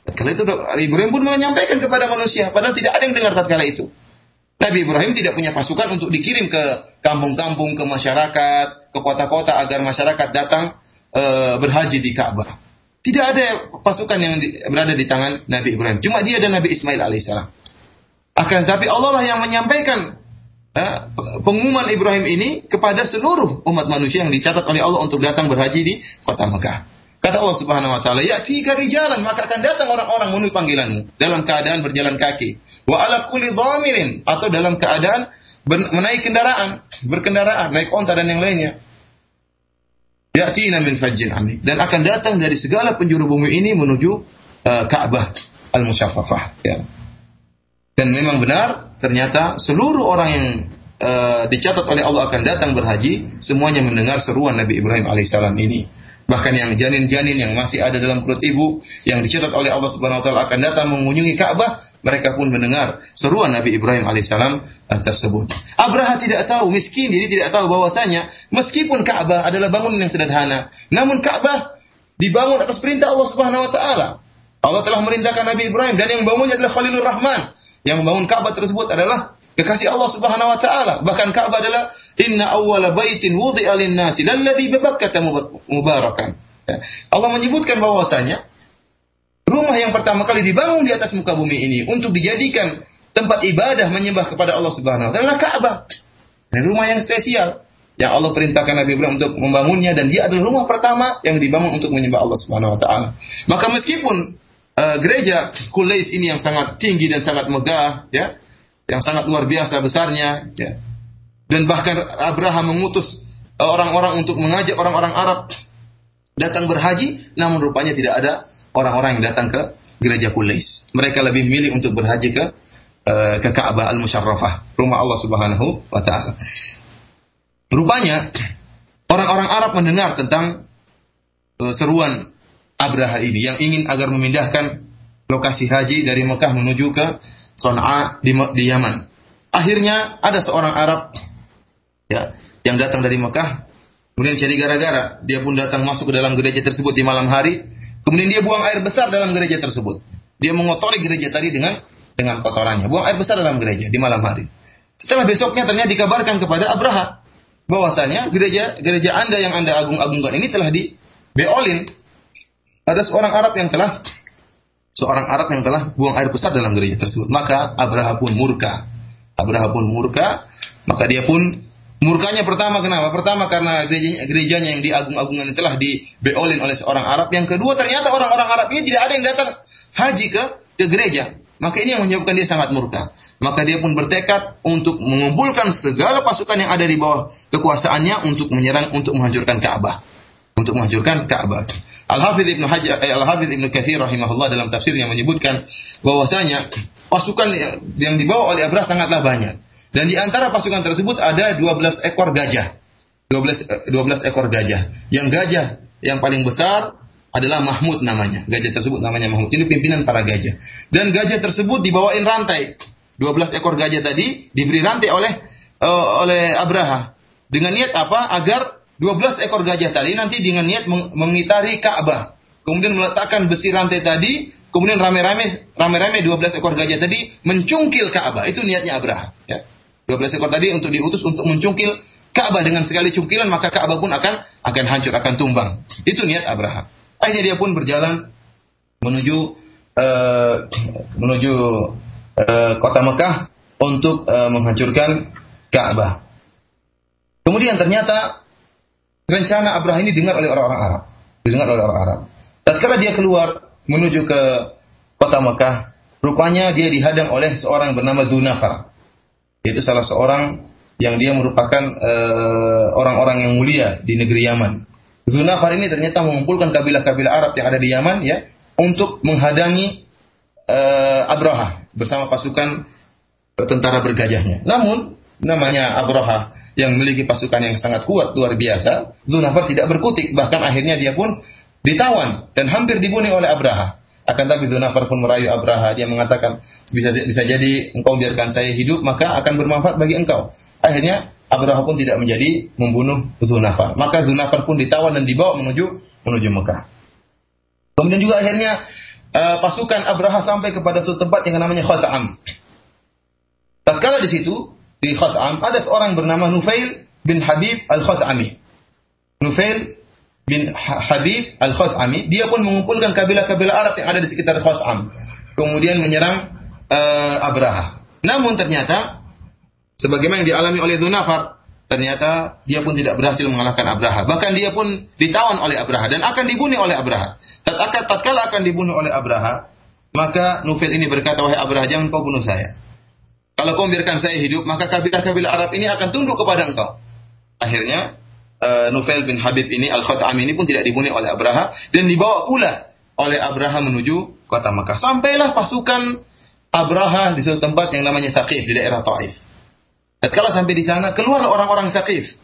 Tatkala itu Ibrahim pun menyampaikan kepada manusia, padahal tidak ada yang dengar tatkala itu. Nabi Ibrahim tidak punya pasukan untuk dikirim ke kampung-kampung, ke masyarakat, ke kota-kota agar masyarakat datang e, berhaji di Ka'bah. Tidak ada pasukan yang berada di tangan Nabi Ibrahim. Cuma dia dan Nabi Ismail alaihissalam. Akan tapi Allah lah yang menyampaikan ya, pengumuman Ibrahim ini kepada seluruh umat manusia yang dicatat oleh Allah untuk datang berhaji di kota Mekah. Kata Allah Subhanahu wa taala, "Ya tiga jalan maka akan datang orang-orang memenuhi panggilanmu dalam keadaan berjalan kaki. Wa ala kulli dhamirin atau dalam keadaan menaik kendaraan, berkendaraan, naik onta dan yang lainnya. Ya'tina min fajjin ami dan akan datang dari segala penjuru bumi ini menuju uh, Ka'bah al-Musyaffafah ya. Dan memang benar ternyata seluruh orang yang uh, dicatat oleh Allah akan datang berhaji semuanya mendengar seruan Nabi Ibrahim alaihissalam ini. Bahkan yang janin-janin yang masih ada dalam perut ibu yang dicatat oleh Allah Subhanahu wa taala akan datang mengunjungi Ka'bah, mereka pun mendengar seruan Nabi Ibrahim alaihissalam uh, tersebut. Abraha tidak tahu, miskin, jadi tidak tahu bahwasanya meskipun Ka'bah adalah bangunan yang sederhana, namun Ka'bah dibangun atas perintah Allah Subhanahu wa taala. Allah telah merintahkan Nabi Ibrahim dan yang membangunnya adalah Khalilur Rahman. Yang membangun Ka'bah tersebut adalah kekasih Allah Subhanahu wa taala. Bahkan Ka'bah adalah inna awwala baitin wudi'a lin-nasi lalladzi bi mubarakan. Ya. Allah menyebutkan bahwasanya rumah yang pertama kali dibangun di atas muka bumi ini untuk dijadikan tempat ibadah menyembah kepada Allah Subhanahu wa taala adalah Ka'bah. Dan rumah yang spesial yang Allah perintahkan Nabi Ibrahim untuk membangunnya dan dia adalah rumah pertama yang dibangun untuk menyembah Allah Subhanahu wa taala. Maka meskipun uh, gereja Kulais ini yang sangat tinggi dan sangat megah ya, yang sangat luar biasa besarnya ya. Dan bahkan Abraham mengutus eh, orang-orang untuk mengajak orang-orang Arab datang berhaji, namun rupanya tidak ada orang-orang yang datang ke gereja Qulais. Mereka lebih memilih untuk berhaji ke uh, ke Ka'bah Al-Musyarrafah, rumah Allah Subhanahu wa taala. Rupanya orang-orang Arab mendengar tentang seruan Abraha ini yang ingin agar memindahkan lokasi haji dari Mekah menuju ke Son'a di, di Yaman. Akhirnya ada seorang Arab ya yang datang dari Mekah kemudian jadi gara-gara dia pun datang masuk ke dalam gereja tersebut di malam hari Kemudian dia buang air besar dalam gereja tersebut. Dia mengotori gereja tadi dengan dengan kotorannya. Buang air besar dalam gereja di malam hari. Setelah besoknya ternyata dikabarkan kepada Abraha bahwasanya gereja gereja Anda yang Anda agung-agungkan ini telah di beolin. Ada seorang Arab yang telah seorang Arab yang telah buang air besar dalam gereja tersebut. Maka Abraha pun murka. Abraha pun murka, maka dia pun Murkanya pertama kenapa? Pertama karena gerejanya, gerejanya yang diagung-agungkan telah dibeolin oleh seorang Arab. Yang kedua ternyata orang-orang Arab ini tidak ada yang datang haji ke ke gereja. Maka ini yang menyebabkan dia sangat murka. Maka dia pun bertekad untuk mengumpulkan segala pasukan yang ada di bawah kekuasaannya untuk menyerang, untuk menghancurkan Ka'bah. Untuk menghancurkan Ka'bah. Al-Hafidh Ibnu Hajar, eh, Al-Hafidh Ibnu Katsir rahimahullah dalam tafsirnya menyebutkan bahwasanya pasukan yang dibawa oleh Abrah sangatlah banyak. Dan di antara pasukan tersebut ada 12 ekor gajah. 12 12 eh, ekor gajah. Yang gajah yang paling besar adalah Mahmud namanya. Gajah tersebut namanya Mahmud. Ini pimpinan para gajah. Dan gajah tersebut dibawain rantai. 12 ekor gajah tadi diberi rantai oleh uh, oleh Abraha. Dengan niat apa? Agar 12 ekor gajah tadi nanti dengan niat mengitari Ka'bah. Kemudian meletakkan besi rantai tadi, kemudian rame-rame rame-rame 12 ekor gajah tadi mencungkil Ka'bah. Itu niatnya Abraha, ya. 12 ekor tadi untuk diutus untuk mencungkil Ka'bah dengan sekali cungkilan maka Ka'bah pun akan akan hancur akan tumbang. Itu niat Abraham. Akhirnya dia pun berjalan menuju uh, menuju uh, kota Mekah untuk uh, menghancurkan Ka'bah. Kemudian ternyata rencana Abraham ini didengar oleh orang-orang Arab. Didengar oleh orang Arab. Tatkala dia keluar menuju ke kota Mekah, rupanya dia dihadang oleh seorang bernama Dunafar yaitu salah seorang yang dia merupakan eh, orang-orang uh, yang mulia di negeri Yaman. Zunafar ini ternyata mengumpulkan kabilah-kabilah Arab yang ada di Yaman ya untuk menghadang uh, Abraha bersama pasukan tentara bergajahnya. Namun namanya Abraha yang memiliki pasukan yang sangat kuat luar biasa, Zunafar tidak berkutik bahkan akhirnya dia pun ditawan dan hampir dibunuh oleh Abraha. Akan tapi Dzunafar pun merayu Abraha. Dia mengatakan bisa bisa jadi engkau biarkan saya hidup maka akan bermanfaat bagi engkau. Akhirnya Abraha pun tidak menjadi membunuh Dzunafar. Maka Dzunafar pun ditawan dan dibawa menuju menuju Mekah. Kemudian juga akhirnya uh, pasukan Abraha sampai kepada suatu tempat yang namanya Khat'am. Tatkala di situ di Khat'am ada seorang bernama Nufail bin Habib al-Khat'ami. Nufail bin Habib Al-Khatami, dia pun mengumpulkan kabilah-kabilah Arab yang ada di sekitar Khatam. Kemudian menyerang uh, Abraha. Namun ternyata sebagaimana yang dialami oleh Dzunafar, ternyata dia pun tidak berhasil mengalahkan Abraha. Bahkan dia pun ditawan oleh Abraha dan akan dibunuh oleh Abraha. Tatkala akan dibunuh oleh Abraha, maka Nufail ini berkata, "Wahai Abraha, jangan kau bunuh saya. Kalau kau biarkan saya hidup, maka kabilah-kabilah Arab ini akan tunduk kepada engkau." Akhirnya uh, Nufail bin Habib ini Al-Khatam ini pun tidak dibunuh oleh Abraha dan dibawa pula oleh Abraha menuju kota Makkah. Sampailah pasukan Abraha di suatu tempat yang namanya Saqif di daerah Taif. Tatkala sampai di sana, keluar orang-orang Saqif.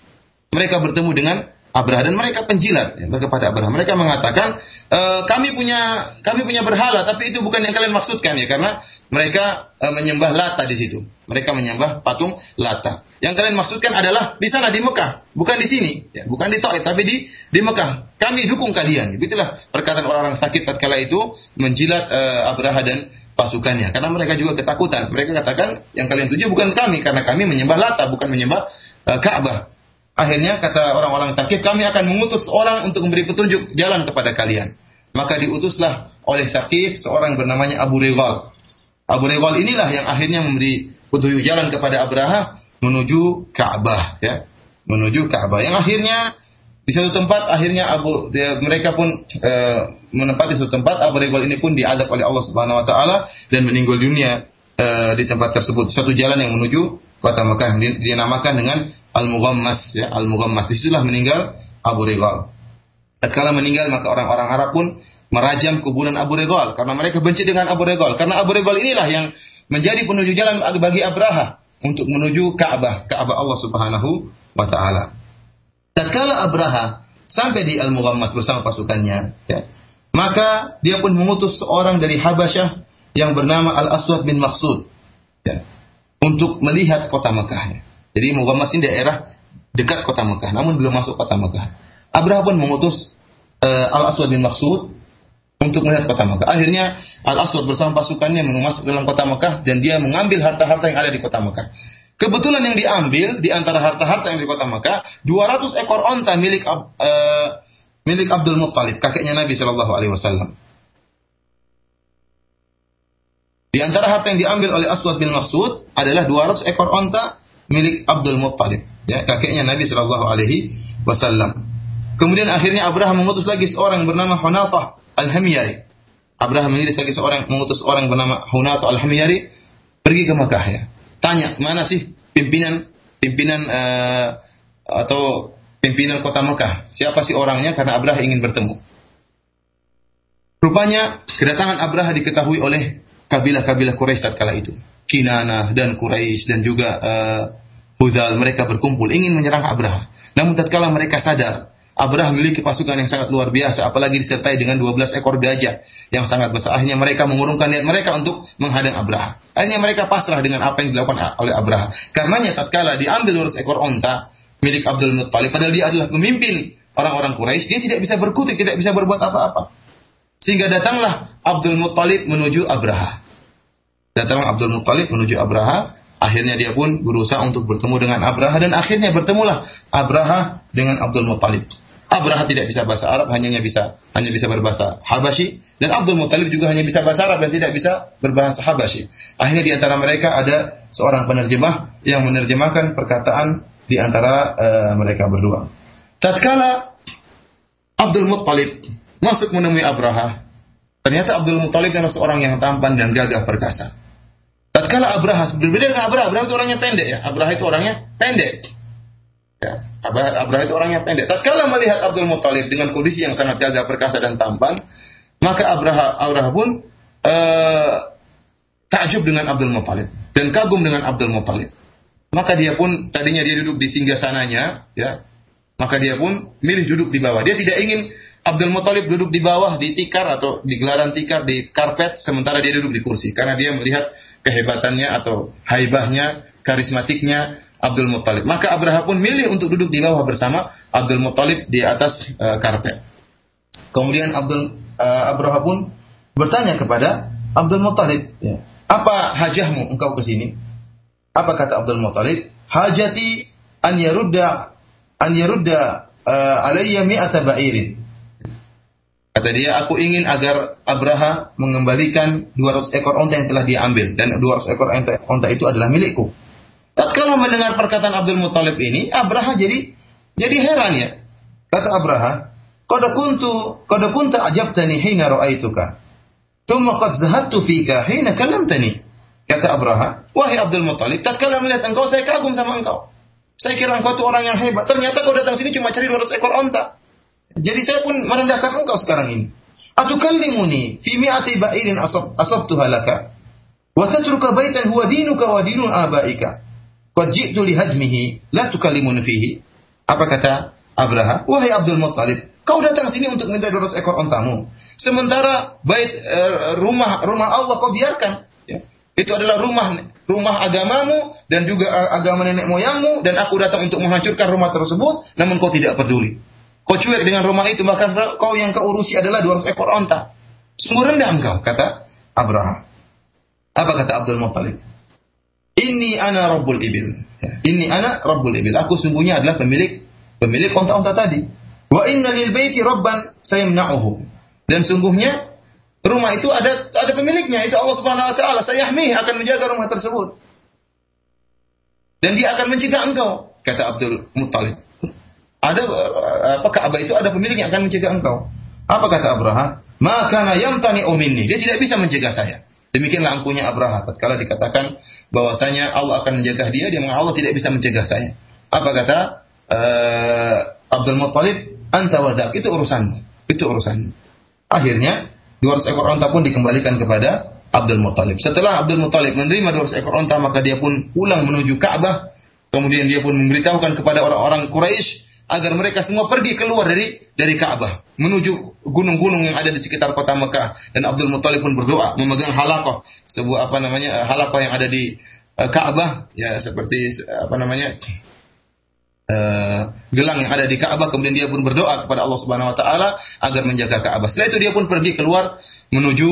Mereka bertemu dengan Abraha dan mereka penjilat ya, kepada Abraha. Mereka mengatakan, e, kami punya kami punya berhala, tapi itu bukan yang kalian maksudkan ya, karena mereka e, menyembah Lata di situ. Mereka menyembah patung Lata. Yang kalian maksudkan adalah di sana di Mekah, bukan di sini, ya, bukan di Taif, tapi di di Mekah. Kami dukung kalian. Itulah perkataan orang-orang sakit tatkala itu menjilat e, Abraha dan pasukannya, karena mereka juga ketakutan. Mereka katakan yang kalian tuju bukan kami, karena kami menyembah Lata, bukan menyembah e, Ka'bah. Akhirnya kata orang-orang Sakif, kami akan mengutus orang untuk memberi petunjuk jalan kepada kalian. Maka diutuslah oleh Sakif seorang bernamanya Abu Rigal. Abu Rigal inilah yang akhirnya memberi petunjuk jalan kepada Abraha menuju Ka'bah ya. Menuju Ka'bah. Yang akhirnya di satu tempat akhirnya Abu dia, mereka pun e, menempati satu tempat Abu Rigal ini pun diadab oleh Allah Subhanahu wa taala dan meninggal dunia e, di tempat tersebut. Satu jalan yang menuju kota Mekah dinamakan dengan Al-Mughammas ya, Al-Mughammas. Di situlah meninggal Abu Rigal. Tatkala meninggal maka orang-orang Arab pun merajam kuburan Abu Rigal karena mereka benci dengan Abu Rigal. Karena Abu Rigal inilah yang menjadi penuju jalan bagi Abraha untuk menuju Ka'bah, Ka'bah Allah Subhanahu wa taala. Tatkala Abraha sampai di Al-Mughammas bersama pasukannya, ya, maka dia pun mengutus seorang dari Habasyah yang bernama Al-Aswad bin Maksud ya, untuk melihat kota Mekah. Jadi Mughammas ini daerah dekat kota Mekah, namun belum masuk kota Mekah. Abraha pun mengutus uh, Al-Aswad bin Maksud untuk melihat kota Mekah. Akhirnya Al-Aswad bersama pasukannya masuk dalam kota Mekah dan dia mengambil harta-harta yang ada di kota Mekah. Kebetulan yang diambil di antara harta-harta yang di kota Mekah 200 ekor onta milik uh, milik Abdul Muttalib, kakeknya Nabi Shallallahu alaihi wasallam. Di antara harta yang diambil oleh Aswad bin Maksud adalah 200 ekor onta milik Abdul Muttalib, ya, kakeknya Nabi Shallallahu alaihi wasallam. Kemudian akhirnya Abraham mengutus lagi seorang bernama Hunatah Al-Hamyari. Abraham mengiris lagi seorang mengutus orang bernama Hunatah Al-Hamyari pergi ke Makkah ya. Tanya, mana sih pimpinan pimpinan uh, atau pimpinan kota Mekah? Siapa sih orangnya? Karena Abraham ingin bertemu. Rupanya kedatangan Abraham diketahui oleh kabilah-kabilah Quraisy saat kala itu. Kinana dan Quraisy dan juga uh, Huzal mereka berkumpul ingin menyerang Abraha. Namun tatkala mereka sadar Abraha memiliki pasukan yang sangat luar biasa, apalagi disertai dengan 12 ekor gajah yang sangat besar. Akhirnya mereka mengurungkan niat mereka untuk menghadang Abraha. Akhirnya mereka pasrah dengan apa yang dilakukan oleh Abraha. Karenanya tatkala diambil 12 ekor onta milik Abdul Muttalib, padahal dia adalah pemimpin orang-orang Quraisy, dia tidak bisa berkutik, tidak bisa berbuat apa-apa. Sehingga datanglah Abdul Muttalib menuju Abraha. Datanglah Abdul Muttalib menuju Abraha. Akhirnya dia pun berusaha untuk bertemu dengan Abraha dan akhirnya bertemulah Abraha dengan Abdul Muttalib. Abraha tidak bisa bahasa Arab, hanya bisa hanya bisa berbahasa Habasyi dan Abdul Muttalib juga hanya bisa bahasa Arab dan tidak bisa berbahasa Habasyi. Akhirnya di antara mereka ada seorang penerjemah yang menerjemahkan perkataan di antara uh, mereka berdua. Tatkala Abdul Muttalib masuk menemui Abraha, ternyata Abdul Muttalib adalah seorang yang tampan dan gagah perkasa. Tatkala Abraha berbeda dengan Abraha, Abraha itu orangnya pendek ya. Abraha itu orangnya pendek. Ya, Abraha itu orangnya pendek. Tatkala melihat Abdul Muthalib dengan kondisi yang sangat gagah perkasa dan tampan, maka Abraha Abraha pun uh, takjub dengan Abdul Muthalib dan kagum dengan Abdul Muthalib. Maka dia pun tadinya dia duduk di singgah sananya, ya. Maka dia pun milih duduk di bawah. Dia tidak ingin Abdul Muthalib duduk di bawah di tikar atau di gelaran tikar di karpet sementara dia duduk di kursi karena dia melihat kehebatannya atau haibahnya, karismatiknya Abdul Muttalib. Maka Abraha pun milih untuk duduk di bawah bersama Abdul Muttalib di atas uh, karpet. Kemudian Abdul uh, Abraha pun bertanya kepada Abdul Muttalib, ya, apa hajahmu engkau ke sini? Apa kata Abdul Muttalib? Hajati an yarudda an yarudda uh, alayya mi'ata ba'irin. Kata dia, aku ingin agar Abraha mengembalikan 200 ekor onta yang telah dia ambil dan 200 ekor onta itu adalah milikku. Tatkala mendengar perkataan Abdul Muthalib ini, Abraha jadi jadi heran ya. Kata Abraha, "Qad kuntu qad kunta ajabtani hina ra'aituka. Thumma qad zahattu fika hina kallamtani." Kata Abraha, "Wahai Abdul Muthalib, tatkala melihat engkau saya kagum sama engkau. Saya kira engkau itu orang yang hebat. Ternyata kau datang sini cuma cari 200 ekor onta. Jadi saya pun merendahkan engkau sekarang ini. Atukallimuni fi mi'ati ba'irin asab asabtuha laka wa tatruka baitan huwa dinuka wa dinun abaika. Qad ji'tu li hadmihi la tukallimuni fihi. Apa kata Abraha? Wahai Abdul Muttalib, kau datang sini untuk minta 200 ekor ontamu. Sementara bait uh, rumah rumah Allah kau biarkan. Ya. Itu adalah rumah rumah agamamu dan juga agama nenek moyangmu dan aku datang untuk menghancurkan rumah tersebut namun kau tidak peduli. Kau cuek dengan rumah itu, maka kau yang kau urusi adalah 200 ekor onta. Sungguh rendah engkau, kata Abraham. Apa kata Abdul Muttalib? Ini ana Rabbul Ibil. Ya, ini ana Rabbul Ibil. Aku sungguhnya adalah pemilik pemilik onta-onta tadi. Wa inna lil baiti rabban sayamna'uhu. Dan sungguhnya rumah itu ada ada pemiliknya, itu Allah Subhanahu wa taala. Sayahmih akan menjaga rumah tersebut. Dan dia akan mencegah engkau, kata Abdul Muttalib. Ada apa Ka'bah itu ada pemilik yang akan mencegah engkau. Apa kata Abraha? Maka yamtani minni. Dia tidak bisa mencegah saya. Demikianlah angkuhnya Abraha. Tatkala dikatakan bahwasanya Allah akan menjaga dia, dia mengatakan Allah tidak bisa mencegah saya. Apa kata uh, Abdul Muttalib? Anta wadak. Itu urusanmu. Itu urusanmu. Akhirnya 200 ekor onta pun dikembalikan kepada Abdul Muttalib. Setelah Abdul Muttalib menerima 200 ekor onta, maka dia pun pulang menuju Ka'bah. Kemudian dia pun memberitahukan kepada orang-orang Quraisy agar mereka semua pergi keluar dari dari Ka'bah menuju gunung-gunung yang ada di sekitar kota Mekah dan Abdul Muthalib pun berdoa memegang halakoh sebuah apa namanya halakoh yang ada di uh, Ka'bah ya seperti apa namanya uh, gelang yang ada di Ka'bah kemudian dia pun berdoa kepada Allah Subhanahu wa taala agar menjaga Ka'bah. Setelah itu dia pun pergi keluar menuju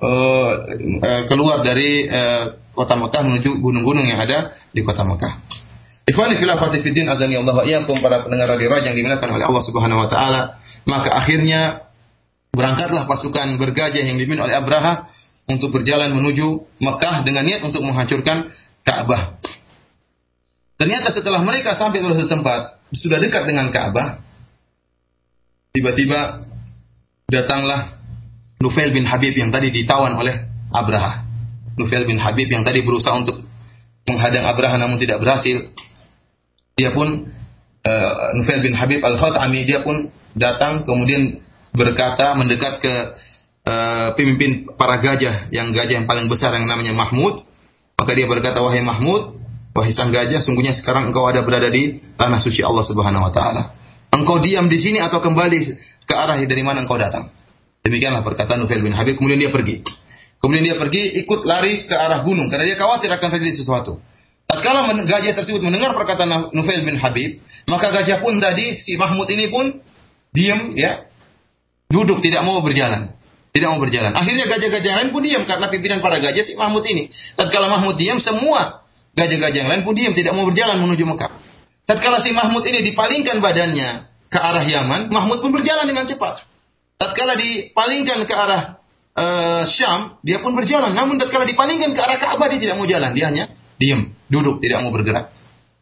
uh, uh, keluar dari uh, kota Mekah menuju gunung-gunung yang ada di kota Mekah. Ikhwani fillah fiddin azani Allah wa iyyakum para pendengar radio Raja yang dimuliakan oleh Allah Subhanahu wa taala, maka akhirnya berangkatlah pasukan bergajah yang dipimpin oleh Abraha untuk berjalan menuju Mekah dengan niat untuk menghancurkan Ka'bah. Ternyata setelah mereka sampai ke suatu tempat sudah dekat dengan Ka'bah, tiba-tiba datanglah Nufail bin Habib yang tadi ditawan oleh Abraha. Nufail bin Habib yang tadi berusaha untuk menghadang Abraha namun tidak berhasil dia pun uh, Nufail bin Habib Al-Khatami dia pun datang kemudian berkata mendekat ke uh, pemimpin para gajah yang gajah yang paling besar yang namanya Mahmud. Maka dia berkata wahai Mahmud wahai sang gajah sungguhnya sekarang engkau ada berada di tanah suci Allah Subhanahu wa taala. Engkau diam di sini atau kembali ke arah dari mana engkau datang? Demikianlah perkataan Nufail bin Habib. Kemudian dia pergi. Kemudian dia pergi ikut lari ke arah gunung karena dia khawatir akan terjadi sesuatu Tatkala gajah tersebut mendengar perkataan Nufail bin Habib, maka gajah pun tadi si Mahmud ini pun diam ya, duduk tidak mau berjalan, tidak mau berjalan. Akhirnya gajah-gajah lain pun diam karena pimpinan para gajah si Mahmud ini. Tatkala Mahmud diam, semua gajah-gajah lain pun diam tidak mau berjalan menuju Mekah. Tatkala si Mahmud ini dipalingkan badannya ke arah Yaman, Mahmud pun berjalan dengan cepat. Tatkala dipalingkan ke arah uh, Syam, dia pun berjalan. Namun tatkala dipalingkan ke arah Ka'bah dia tidak mau jalan, dia hanya diam, duduk, tidak mau bergerak.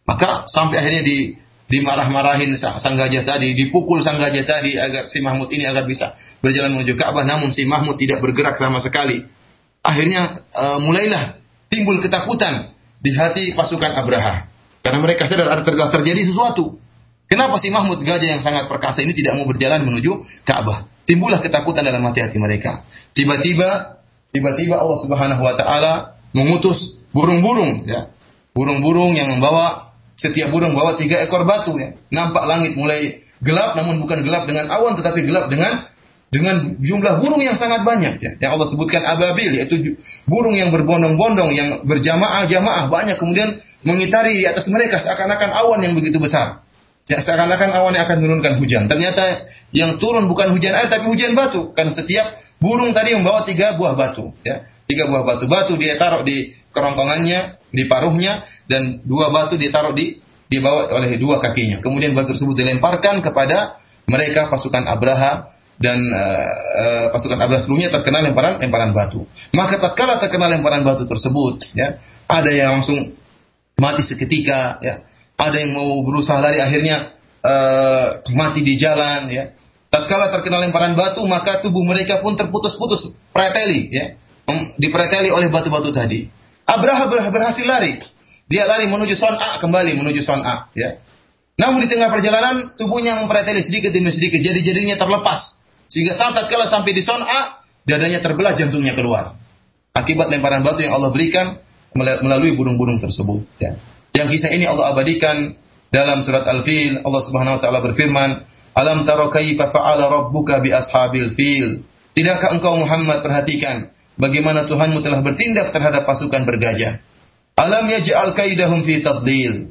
Maka sampai akhirnya di dimarah-marahin sang gajah tadi, dipukul sang gajah tadi agar si Mahmud ini agar bisa berjalan menuju Ka'bah, namun si Mahmud tidak bergerak sama sekali. Akhirnya uh, mulailah timbul ketakutan di hati pasukan Abraha karena mereka sadar ada telah terjadi sesuatu. Kenapa si Mahmud gajah yang sangat perkasa ini tidak mau berjalan menuju Ka'bah? Timbullah ketakutan dalam hati-hati mereka. Tiba-tiba, tiba-tiba Allah Subhanahu wa taala mengutus burung-burung ya. Burung-burung yang membawa setiap burung membawa tiga ekor batu ya. Nampak langit mulai gelap namun bukan gelap dengan awan tetapi gelap dengan dengan jumlah burung yang sangat banyak ya. Yang Allah sebutkan ababil yaitu burung yang berbondong-bondong yang berjamaah-jamaah banyak kemudian mengitari di atas mereka seakan-akan awan yang begitu besar. Ya, seakan-akan awan yang akan menurunkan hujan. Ternyata yang turun bukan hujan air tapi hujan batu. Karena setiap burung tadi membawa tiga buah batu. Ya. Tiga buah batu. Batu dia taruh di kerongkongannya, di paruhnya, dan dua batu ditaruh di dibawa oleh dua kakinya. Kemudian batu tersebut dilemparkan kepada mereka pasukan Abraha dan uh, uh, pasukan Abraha sebelumnya terkena lemparan lemparan batu. Maka tatkala terkena lemparan batu tersebut, ya, ada yang langsung mati seketika, ya, ada yang mau berusaha lari akhirnya uh, mati di jalan, ya. Tatkala terkena lemparan batu, maka tubuh mereka pun terputus-putus, preteli, ya, dipreteli oleh batu-batu tadi. Abraha berhasil lari. Dia lari menuju Son'a kembali menuju Son'a, ya. Namun di tengah perjalanan tubuhnya mempreteli sedikit demi sedikit, jadi jadinya terlepas. Sehingga saat kala sampai di Son'a, dadanya terbelah, jantungnya keluar. Akibat lemparan batu yang Allah berikan melalui burung-burung tersebut. Ya. Yang kisah ini Allah abadikan dalam surat Al-Fil. Allah Subhanahu wa taala berfirman, "Alam tara kaifa fa'ala rabbuka bi ashabil fil?" Tidakkah engkau Muhammad perhatikan bagaimana Tuhanmu telah bertindak terhadap pasukan bergajah? Alam yaj'al kaidahum fi tadlil.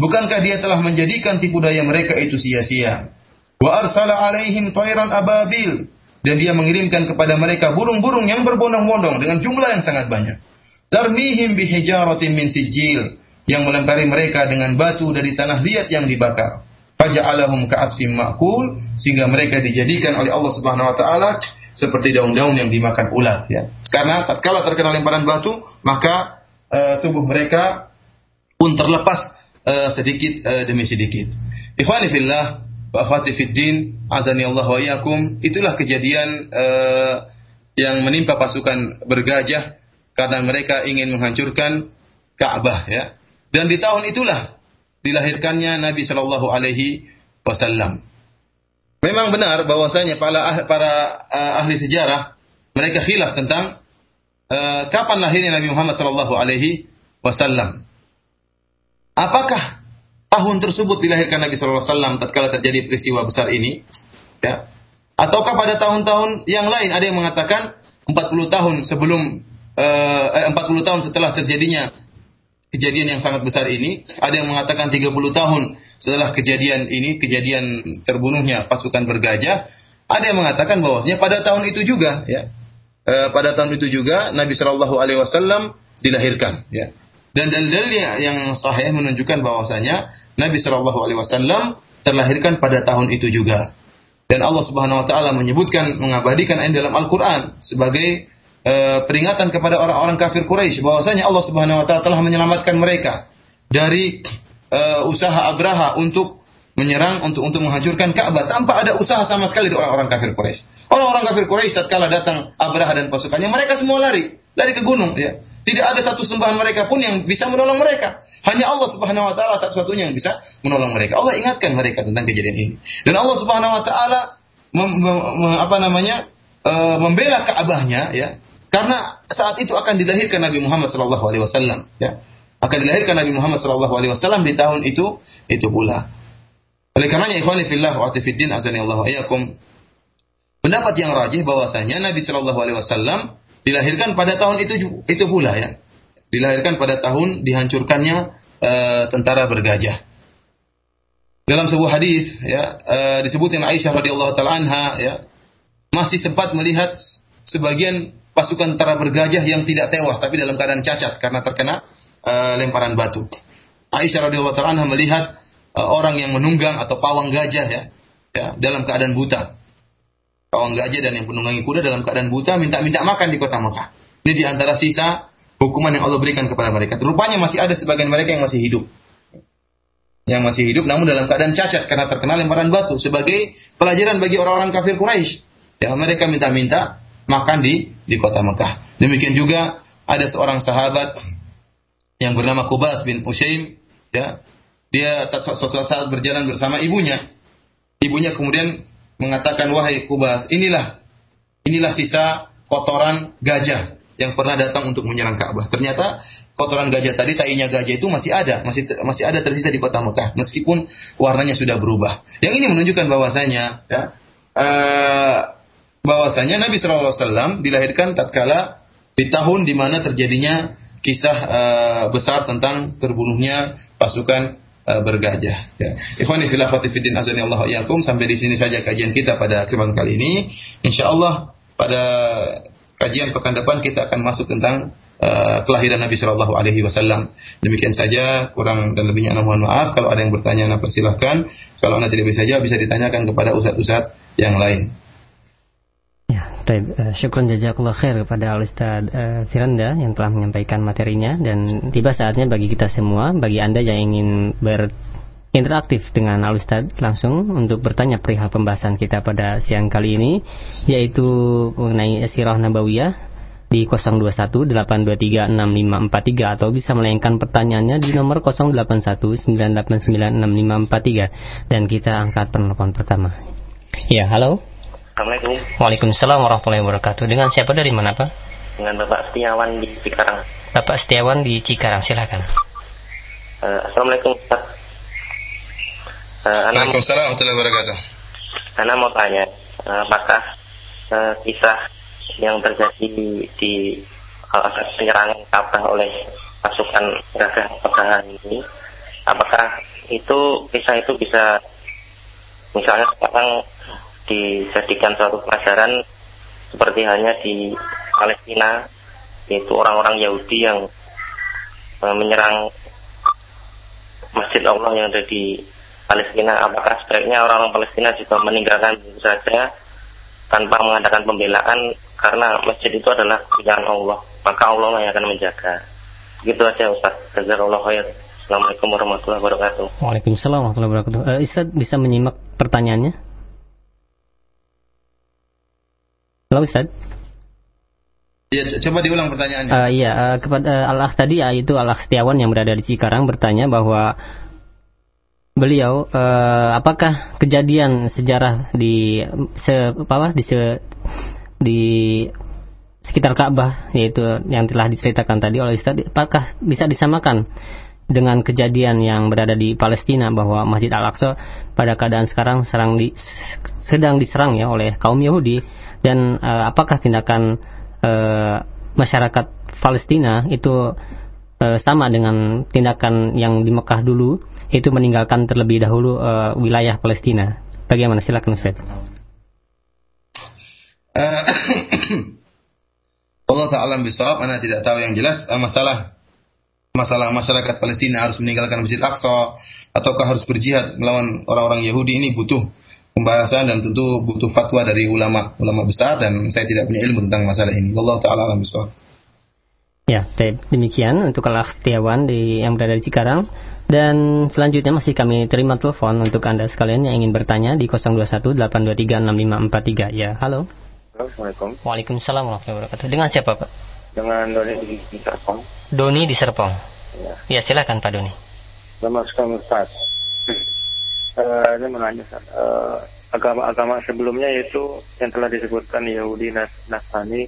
Bukankah dia telah menjadikan tipu daya mereka itu sia-sia? Wa arsala alaihim tayran ababil dan dia mengirimkan kepada mereka burung-burung yang berbondong-bondong dengan jumlah yang sangat banyak. Tarmihim bihijaratin min sijil yang melempari mereka dengan batu dari tanah liat yang dibakar. Faja'alahum ka'asfim ma'kul sehingga mereka dijadikan oleh Allah Subhanahu wa taala seperti daun-daun yang dimakan ulat ya. Karena tatkala terkena lemparan batu, maka uh, tubuh mereka pun terlepas uh, sedikit uh, demi sedikit. Ikhwani fillah wa akhwati azani Allah wa iyyakum, itulah kejadian uh, yang menimpa pasukan bergajah karena mereka ingin menghancurkan Ka'bah ya. Dan di tahun itulah dilahirkannya Nabi Shallallahu alaihi wasallam. Memang benar bahwasanya para para uh, ahli sejarah mereka khilaf tentang uh, kapan lahirnya Nabi Muhammad Shallallahu alaihi wasallam. Apakah tahun tersebut dilahirkan Nabi Shallallahu Alaihi Wasallam tatkala terjadi peristiwa besar ini? Ya. Ataukah pada tahun-tahun yang lain ada yang mengatakan 40 tahun sebelum eh, 40 eh, tahun setelah terjadinya kejadian yang sangat besar ini, ada yang mengatakan 30 tahun setelah kejadian ini, kejadian terbunuhnya pasukan bergajah, ada yang mengatakan bahwasanya pada tahun itu juga ya. E, pada tahun itu juga Nabi Shallallahu alaihi wasallam dilahirkan ya. Dan dalil yang sahih menunjukkan bahwasanya Nabi Shallallahu Alaihi Wasallam terlahirkan pada tahun itu juga. Dan Allah Subhanahu Wa Taala menyebutkan mengabadikan ayat dalam Al-Quran sebagai e, peringatan kepada orang-orang kafir Quraisy bahwasanya Allah Subhanahu Wa Taala telah menyelamatkan mereka dari e, usaha Abraha untuk menyerang untuk untuk menghancurkan Ka'bah tanpa ada usaha sama sekali dari orang-orang kafir Quraisy. Orang-orang kafir Quraisy tatkala datang Abraha dan pasukannya mereka semua lari, lari ke gunung ya. Tidak ada satu sembahan mereka pun yang bisa menolong mereka. Hanya Allah Subhanahu wa taala satu-satunya yang bisa menolong mereka. Allah ingatkan mereka tentang kejadian ini. Dan Allah Subhanahu wa taala apa namanya? E, membela Ka'bahnya ya. Karena saat itu akan dilahirkan Nabi Muhammad sallallahu alaihi wasallam ya. Akan dilahirkan Nabi Muhammad sallallahu alaihi wasallam di tahun itu itu pula. Oleh karenanya ikhwani fillah wa atifiddin azani Allah wa Pendapat yang rajih bahwasanya Nabi sallallahu alaihi wasallam dilahirkan pada tahun itu itu pula ya. Dilahirkan pada tahun dihancurkannya e, tentara bergajah. Dalam sebuah hadis ya e, disebutkan Aisyah radhiyallahu taala anha ya masih sempat melihat sebagian pasukan tentara bergajah yang tidak tewas tapi dalam keadaan cacat karena terkena e, lemparan batu. Aisyah radhiyallahu taala melihat e, orang yang menunggang atau pawang gajah ya ya dalam keadaan buta pawang gajah dan yang penunggangi kuda dalam keadaan buta minta-minta makan di kota Mekah. Ini di antara sisa hukuman yang Allah berikan kepada mereka. Rupanya masih ada sebagian mereka yang masih hidup. Yang masih hidup namun dalam keadaan cacat karena terkena lemparan batu sebagai pelajaran bagi orang-orang kafir Quraisy. Ya, mereka minta-minta makan di di kota Mekah. Demikian juga ada seorang sahabat yang bernama Kubat bin Ushaim ya. Dia suatu saat berjalan bersama ibunya. Ibunya kemudian mengatakan wahai Kubas, inilah inilah sisa kotoran gajah yang pernah datang untuk menyerang Ka'bah. Ternyata kotoran gajah tadi, tainya gajah itu masih ada, masih masih ada tersisa di kota Mekah, meskipun warnanya sudah berubah. Yang ini menunjukkan bahwasanya, ya, uh, bahwasanya Nabi Shallallahu Alaihi Wasallam dilahirkan tatkala di tahun di mana terjadinya kisah uh, besar tentang terbunuhnya pasukan uh, bergajah. Ya. Ikhwani fil fiddin azani Allah yakum sampai di sini saja kajian kita pada kesempatan kali ini. Insyaallah pada kajian pekan depan kita akan masuk tentang uh, kelahiran Nabi Shallallahu Alaihi Wasallam. Demikian saja, kurang dan lebihnya anda mohon maaf. Kalau ada yang bertanya, anda persilahkan. Kalau anda tidak bisa jawab, bisa ditanyakan kepada ustadz-ustadz yang lain. Baik, uh, syukur jazakallah khair kepada Al Ustaz uh, Firanda yang telah menyampaikan materinya dan tiba saatnya bagi kita semua, bagi Anda yang ingin berinteraktif dengan Al langsung untuk bertanya perihal pembahasan kita pada siang kali ini yaitu mengenai sirah nabawiyah di 0218236543 atau bisa melayangkan pertanyaannya di nomor 0819896543 dan kita angkat penelpon pertama. Ya, halo. Assalamualaikum. Waalaikumsalam warahmatullahi wabarakatuh. Dengan siapa dari mana Pak? Dengan Bapak Setiawan di Cikarang. Bapak Setiawan di Cikarang, silakan. Uh, Assalamualaikum Pak. Uh, Waalaikumsalam warahmatullahi wabarakatuh. Anda mau tanya, uh, apakah uh, kisah yang terjadi di uh, penyerangan Ka'bah oleh pasukan gagah pertahanan ini, apakah itu kisah itu bisa misalnya sekarang dijadikan suatu pelajaran seperti halnya di Palestina yaitu orang-orang Yahudi yang e, menyerang Masjid Allah yang ada di Palestina. Apakah sebaiknya orang-orang Palestina juga meninggalkan saja tanpa mengadakan pembelaan karena masjid itu adalah pilihan Allah maka Allah yang akan menjaga. Begitu saja Ustaz. Jazakallah khair. Assalamualaikum warahmatullahi wabarakatuh. Waalaikumsalam warahmatullahi wabarakatuh. Uh, Ustaz bisa menyimak pertanyaannya Halo Ustaz. Ya, coba diulang pertanyaannya. Uh, iya, uh, kepada uh, Allah tadi uh, itu Allah Setiawan yang berada di Cikarang bertanya bahwa beliau uh, apakah kejadian sejarah di se apa di se, di sekitar Ka'bah yaitu yang telah diceritakan tadi oleh Ustaz apakah bisa disamakan dengan kejadian yang berada di Palestina bahwa Masjid Al-Aqsa pada keadaan sekarang serang di, sedang diserang ya oleh kaum Yahudi dan uh, apakah tindakan uh, masyarakat Palestina itu uh, sama dengan tindakan yang di Mekah dulu itu meninggalkan terlebih dahulu uh, wilayah Palestina. Bagaimana silakan Ustaz. Allah Taala bisawab, Anda tidak tahu yang jelas masalah masalah masyarakat Palestina harus meninggalkan Masjid Aqsa ataukah harus berjihad melawan orang-orang Yahudi ini butuh pembahasan dan tentu butuh fatwa dari ulama ulama besar dan saya tidak punya ilmu tentang masalah ini. Allah taala alam bisawab. Ya, demikian untuk Allah Setiawan di yang berada di Cikarang dan selanjutnya masih kami terima telepon untuk Anda sekalian yang ingin bertanya di 0218236543. Ya, halo. Assalamualaikum. Waalaikumsalam warahmatullahi wabarakatuh. Dengan siapa, Pak? Dengan Doni di Serpong. Doni di Serpong. Ya. Ya, silakan Pak Doni. Selamat sekali Ustaz uh, ini menanya uh, agama-agama sebelumnya yaitu yang telah disebutkan Yahudi Nas Nasrani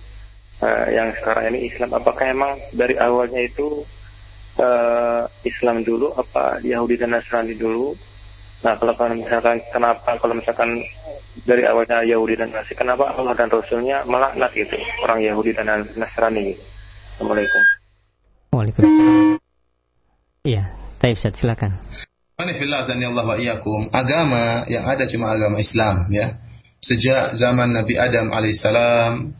uh, yang sekarang ini Islam apakah emang dari awalnya itu uh, Islam dulu apa Yahudi dan Nasrani dulu? Nah kalau misalkan kenapa kalau misalkan dari awalnya Yahudi dan Nasrani kenapa Allah dan Rasulnya melaknat itu orang Yahudi dan Nasrani? Assalamualaikum. Waalaikumsalam. Iya, Taib silakan. Agama yang ada cuma agama Islam ya. Sejak zaman Nabi Adam alaihissalam,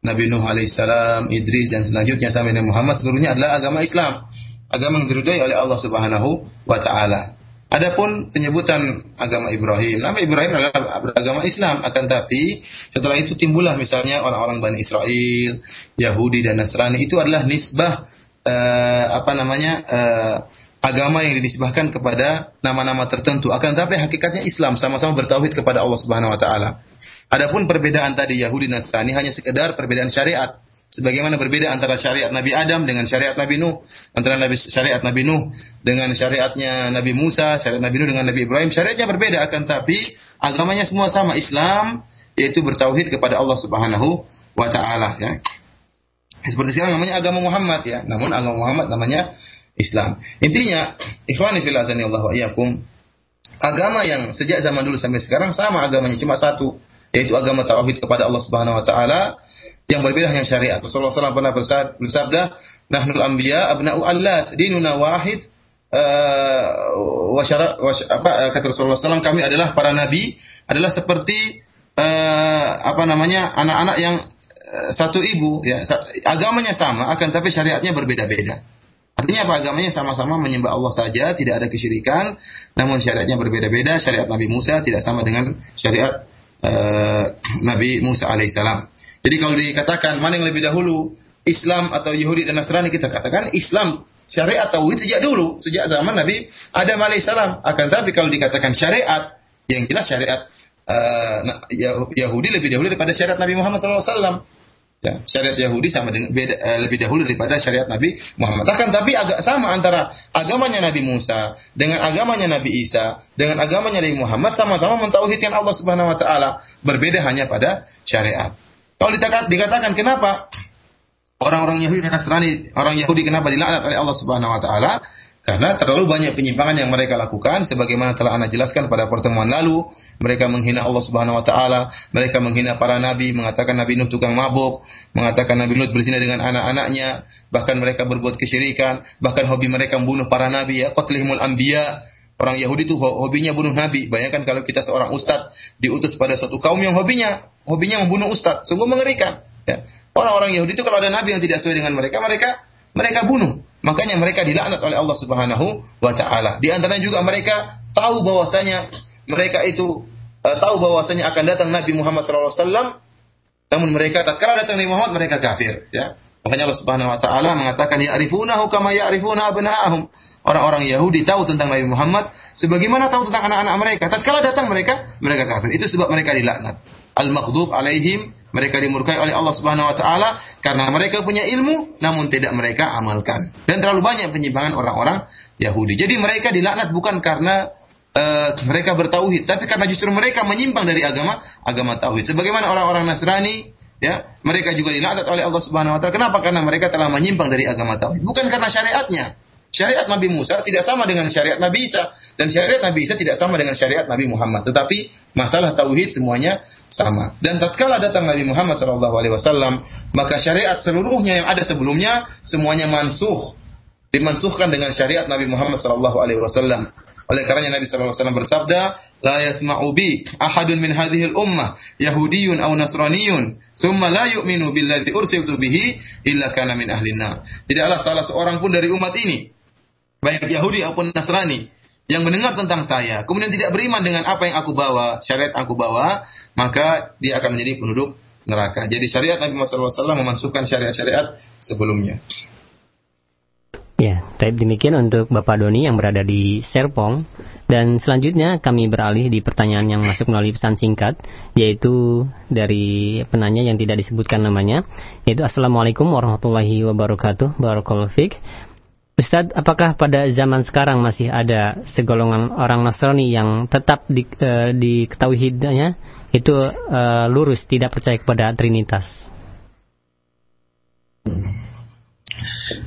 Nabi Nuh alaihissalam, Idris dan selanjutnya sampai Nabi Muhammad seluruhnya adalah agama Islam. Agama yang diridhai oleh Allah Subhanahu wa taala. Adapun penyebutan agama Ibrahim, nama Ibrahim adalah agama Islam, akan tapi setelah itu timbullah misalnya orang-orang Bani Israel, Yahudi dan Nasrani itu adalah nisbah uh, apa namanya uh, agama yang dinisbahkan kepada nama-nama tertentu. Akan tetapi hakikatnya Islam sama-sama bertauhid kepada Allah Subhanahu wa taala. Adapun perbedaan tadi Yahudi Nasrani hanya sekedar perbedaan syariat. Sebagaimana berbeda antara syariat Nabi Adam dengan syariat Nabi Nuh, antara Nabi syariat Nabi Nuh dengan syariatnya Nabi Musa, syariat Nabi Nuh dengan Nabi Ibrahim, syariatnya berbeda akan tapi agamanya semua sama Islam yaitu bertauhid kepada Allah Subhanahu wa taala ya. Seperti sekarang namanya agama Muhammad ya. Namun agama Muhammad namanya Islam. Intinya, ikhwani fil azani Allah wa iyyakum, agama yang sejak zaman dulu sampai sekarang sama agamanya cuma satu, yaitu agama tauhid kepada Allah Subhanahu wa taala yang berbeda hanya syariat. Rasulullah SAW pernah bersabda, "Nahnul anbiya abna'u allat, dinuna wahid." Uh, wasyara, was, apa kata Rasulullah SAW kami adalah para nabi adalah seperti uh, apa namanya anak-anak yang eh, satu ibu ya agamanya sama akan tapi syariatnya berbeda-beda. Artinya apa agamanya sama-sama menyembah Allah saja, tidak ada kesyirikan, namun syariatnya berbeda-beda. Syariat Nabi Musa tidak sama dengan syariat uh, Nabi Musa alaihissalam. Jadi kalau dikatakan mana yang lebih dahulu, Islam atau Yahudi dan Nasrani, kita katakan Islam syariat tauhid sejak dulu, sejak zaman Nabi Adam alaihissalam. Akan tapi kalau dikatakan syariat, yang jelas syariat uh, Yahudi lebih dahulu daripada syariat Nabi Muhammad SAW. Ya, syariat Yahudi sama dengan beda, uh, lebih dahulu daripada syariat Nabi Muhammad. Akan tapi agak sama antara agamanya Nabi Musa dengan agamanya Nabi Isa dengan agamanya Nabi Muhammad sama-sama mentauhidkan Allah Subhanahu wa taala. Berbeda hanya pada syariat. Kalau dikatakan kenapa orang-orang Yahudi dan Nasrani, orang Yahudi kenapa dilaknat oleh Allah Subhanahu wa taala? Karena terlalu banyak penyimpangan yang mereka lakukan sebagaimana telah Anda jelaskan pada pertemuan lalu, mereka menghina Allah Subhanahu wa taala, mereka menghina para nabi, mengatakan Nabi Nuh tukang mabuk, mengatakan Nabi Lut berzina dengan anak-anaknya, bahkan mereka berbuat kesyirikan, bahkan hobi mereka membunuh para nabi ya, qatlihimul anbiya. Orang Yahudi itu hobinya bunuh nabi. Bayangkan kalau kita seorang ustadz diutus pada suatu kaum yang hobinya hobinya membunuh ustadz, sungguh mengerikan. Ya. Orang-orang Yahudi itu kalau ada nabi yang tidak sesuai dengan mereka, mereka mereka bunuh. Makanya mereka dilaknat oleh Allah Subhanahu wa taala. Di antaranya juga mereka tahu bahwasanya mereka itu uh, tahu bahwasanya akan datang Nabi Muhammad SAW namun mereka tatkala datang Nabi Muhammad mereka kafir ya. Makanya Allah Subhanahu wa taala mengatakan ya'rifunahu kama ya'rifuna abna'ahum. Orang-orang Yahudi tahu tentang Nabi Muhammad sebagaimana tahu tentang anak-anak mereka. Tatkala datang mereka mereka kafir. Itu sebab mereka dilaknat. Al-maghdub alaihim mereka dimurkai oleh Allah Subhanahu wa taala karena mereka punya ilmu namun tidak mereka amalkan. Dan terlalu banyak penyimpangan orang-orang Yahudi. Jadi mereka dilaknat bukan karena uh, mereka bertauhid, tapi karena justru mereka menyimpang dari agama agama tauhid. Sebagaimana orang-orang Nasrani ya, mereka juga dilaknat oleh Allah Subhanahu wa taala. Kenapa? Karena mereka telah menyimpang dari agama tauhid, bukan karena syariatnya. Syariat Nabi Musa tidak sama dengan syariat Nabi Isa dan syariat Nabi Isa tidak sama dengan syariat Nabi Muhammad. Tetapi masalah tauhid semuanya sama. Dan tatkala datang Nabi Muhammad SAW, maka syariat seluruhnya yang ada sebelumnya semuanya mansuh, dimansuhkan dengan syariat Nabi Muhammad SAW. Oleh karenanya Nabi SAW bersabda, لا يسمع بي أحد من هذه الأمة يهودي أو نصراني ثم لا يؤمن بالذي أرسلت به إلا كان من أهل النار. Tidaklah salah seorang pun dari umat ini, baik Yahudi maupun Nasrani, yang mendengar tentang saya, kemudian tidak beriman dengan apa yang aku bawa, syariat aku bawa, maka dia akan menjadi penduduk neraka. Jadi syariat Nabi Muhammad SAW memasukkan syariat-syariat sebelumnya. Ya, baik demikian untuk Bapak Doni yang berada di Serpong. Dan selanjutnya kami beralih di pertanyaan yang masuk melalui pesan singkat, yaitu dari penanya yang tidak disebutkan namanya, yaitu Assalamualaikum warahmatullahi wabarakatuh, Barakallahu Ustadz, apakah pada zaman sekarang masih ada segolongan orang Nasrani yang tetap di, uh, diketahui hidupnya itu uh, lurus tidak percaya kepada Trinitas?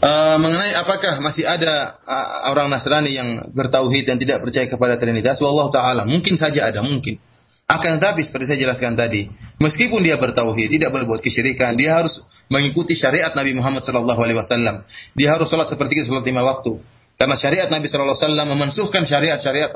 Uh, mengenai apakah masih ada uh, orang Nasrani yang bertauhid dan tidak percaya kepada Trinitas, wallahu taala mungkin saja ada mungkin. Akan tetapi seperti saya jelaskan tadi, meskipun dia bertauhid, tidak berbuat kesyirikan, dia harus mengikuti syariat Nabi Muhammad sallallahu alaihi wasallam. Dia harus salat seperti salat lima waktu. Karena syariat Nabi sallallahu alaihi wasallam memansuhkan syariat-syariat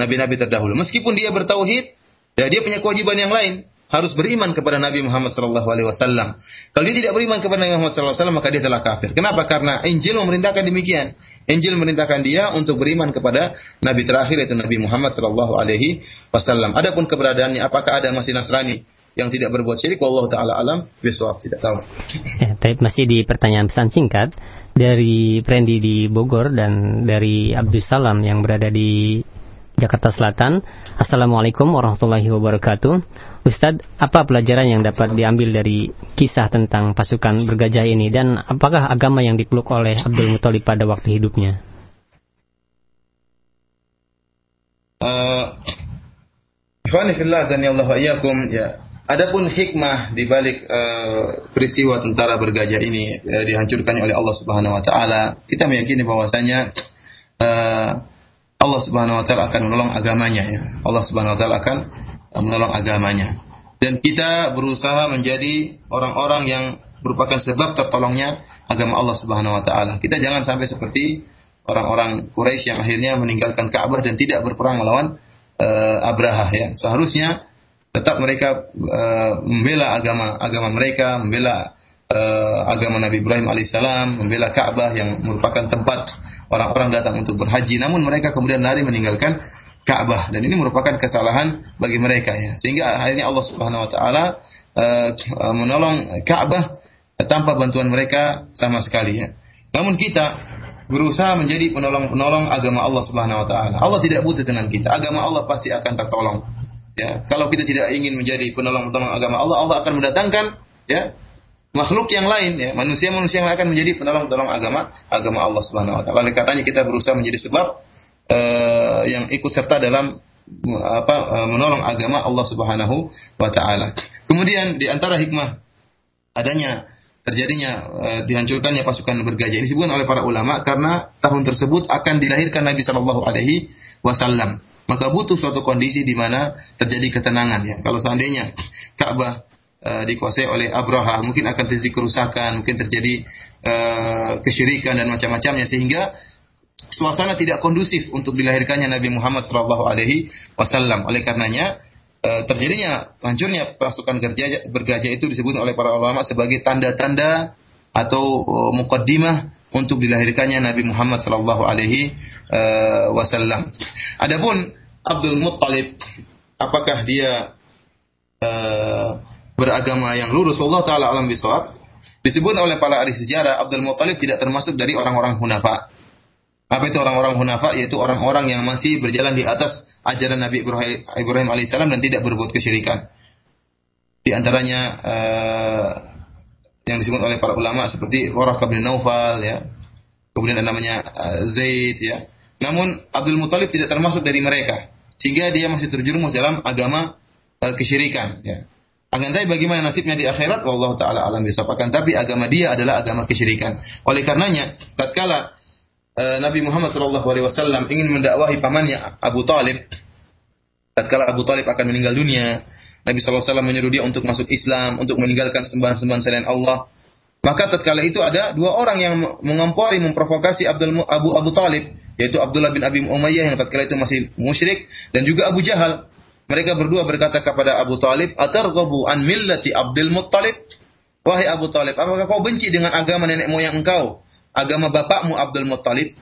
nabi-nabi terdahulu. Meskipun dia bertauhid, ya dia punya kewajiban yang lain harus beriman kepada Nabi Muhammad sallallahu alaihi wasallam. Kalau dia tidak beriman kepada Nabi Muhammad sallallahu alaihi wasallam maka dia telah kafir. Kenapa? Karena Injil memerintahkan demikian. Injil memerintahkan dia untuk beriman kepada nabi terakhir yaitu Nabi Muhammad sallallahu alaihi wasallam. Adapun keberadaannya apakah ada masih Nasrani yang tidak berbuat syirik Allah taala alam bisawab tidak tahu. Ya, tapi masih di pertanyaan pesan singkat dari Prendi di Bogor dan dari Abdul Salam yang berada di Jakarta Selatan. Assalamualaikum warahmatullahi wabarakatuh. Ustadz, apa pelajaran yang dapat diambil dari kisah tentang pasukan bergajah ini dan apakah agama yang dipeluk oleh Abdul Muthalib pada waktu hidupnya? Uh, ya Adapun hikmah di balik uh, peristiwa tentara bergajah ini uh, dihancurkannya oleh Allah Subhanahu wa taala, kita meyakini bahwasanya uh, Allah Subhanahu wa taala akan menolong agamanya ya. Allah Subhanahu wa taala akan uh, menolong agamanya. Dan kita berusaha menjadi orang-orang yang merupakan sebab tertolongnya agama Allah Subhanahu wa taala. Kita jangan sampai seperti orang-orang Quraisy yang akhirnya meninggalkan Ka'bah dan tidak berperang melawan uh, Abraha ya. Seharusnya tetap mereka uh, membela agama agama mereka, membela uh, agama Nabi Ibrahim alaihissalam, membela Ka'bah yang merupakan tempat orang-orang datang untuk berhaji. Namun mereka kemudian lari meninggalkan Ka'bah dan ini merupakan kesalahan bagi mereka ya. Sehingga akhirnya Allah Subhanahu wa taala uh, menolong Ka'bah tanpa bantuan mereka sama sekali ya. Namun kita berusaha menjadi penolong-penolong agama Allah Subhanahu wa taala. Allah tidak butuh dengan kita. Agama Allah pasti akan tertolong. Ya, kalau kita tidak ingin menjadi penolong-penolong agama Allah, Allah akan mendatangkan ya makhluk yang lain ya, manusia-manusia yang akan menjadi penolong-penolong agama agama Allah Subhanahu wa taala. Oleh katanya kita berusaha menjadi sebab uh, yang ikut serta dalam apa uh, menolong agama Allah Subhanahu wa taala. Kemudian di antara hikmah adanya terjadinya uh, dihancurkannya pasukan bergajah ini disebutkan oleh para ulama karena tahun tersebut akan dilahirkan Nabi Shallallahu alaihi wasallam maka butuh suatu kondisi di mana terjadi ketenangan ya. Kalau seandainya Ka'bah e, dikuasai oleh Abraha, mungkin akan terjadi kerusakan, mungkin terjadi e, kesyirikan dan macam-macamnya sehingga suasana tidak kondusif untuk dilahirkannya Nabi Muhammad SAW. Alaihi Wasallam. Oleh karenanya e, terjadinya hancurnya pasukan bergajah, bergajah itu disebut oleh para ulama sebagai tanda-tanda atau e, mukaddimah untuk dilahirkannya Nabi Muhammad sallallahu alaihi uh, wasallam. Adapun Abdul Muttalib apakah dia uh, beragama yang lurus Allah taala alam bisawab? Disebut oleh para ahli sejarah Abdul Muttalib tidak termasuk dari orang-orang hunafa. Apa itu orang-orang hunafa? Yaitu orang-orang yang masih berjalan di atas ajaran Nabi Ibrahim, Ibrahim alaihissalam dan tidak berbuat kesyirikan. Di antaranya uh, yang disebut oleh para ulama seperti Waraqah bin Naufal ya. Kemudian ada namanya uh, Zaid ya. Namun Abdul Muthalib tidak termasuk dari mereka sehingga dia masih terjerumus dalam agama uh, kesyirikan ya. Akan tapi bagaimana nasibnya di akhirat wallahu taala alam bisawab. tapi agama dia adalah agama kesyirikan. Oleh karenanya tatkala uh, Nabi Muhammad wasallam ingin mendakwahi pamannya Abu Talib tatkala Abu Talib akan meninggal dunia Nabi SAW menyuruh dia untuk masuk Islam, untuk meninggalkan sembahan-sembahan selain Allah. Maka tatkala itu ada dua orang yang mengompori, memprovokasi Abdul Abu Abu Talib, yaitu Abdullah bin Abi Umayyah yang tatkala itu masih musyrik dan juga Abu Jahal. Mereka berdua berkata kepada Abu Talib, "Atarghabu an millati Abdul Muttalib?" Wahai Abu Talib, apakah kau benci dengan agama nenek moyang engkau, agama bapakmu Abdul Muttalib?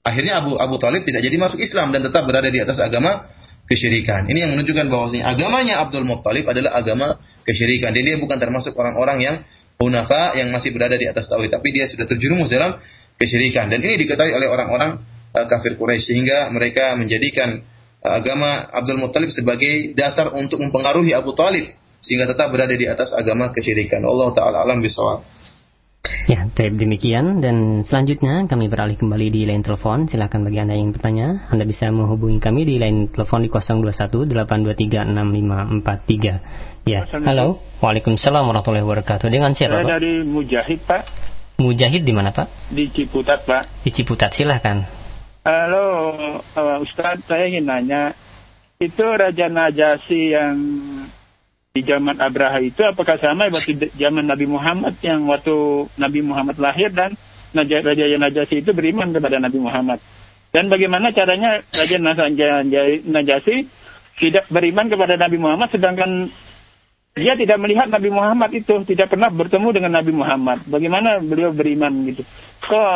Akhirnya Abu Abu Talib tidak jadi masuk Islam dan tetap berada di atas agama kesyirikan. Ini yang menunjukkan bahwasanya agamanya Abdul Muttalib adalah agama kesyirikan. Dan dia bukan termasuk orang-orang yang hunafa yang masih berada di atas tauhid, tapi dia sudah terjerumus dalam kesyirikan. Dan ini diketahui oleh orang-orang uh, kafir Quraisy sehingga mereka menjadikan uh, agama Abdul Muttalib sebagai dasar untuk mempengaruhi Abu Talib sehingga tetap berada di atas agama kesyirikan. Allah taala alam bisawab. Ya, tape demikian dan selanjutnya kami beralih kembali di line telepon. Silakan bagi Anda yang bertanya, Anda bisa menghubungi kami di line telepon di 021 823 6543. Ya, halo. Waalaikumsalam warahmatullahi wabarakatuh. Dengan siapa, Saya dari Mujahid, Pak. Mujahid di mana, Pak? Di Ciputat, Pak. Di Ciputat, silahkan. Halo, uh, Ustaz, saya ingin nanya, itu Raja Najasi yang di zaman Abraha itu apakah sama waktu zaman Nabi Muhammad yang waktu Nabi Muhammad lahir dan Raja Najasi itu beriman kepada Nabi Muhammad. Dan bagaimana caranya Raja Najasi tidak beriman kepada Nabi Muhammad sedangkan dia tidak melihat Nabi Muhammad itu, tidak pernah bertemu dengan Nabi Muhammad. Bagaimana beliau beriman gitu? Kok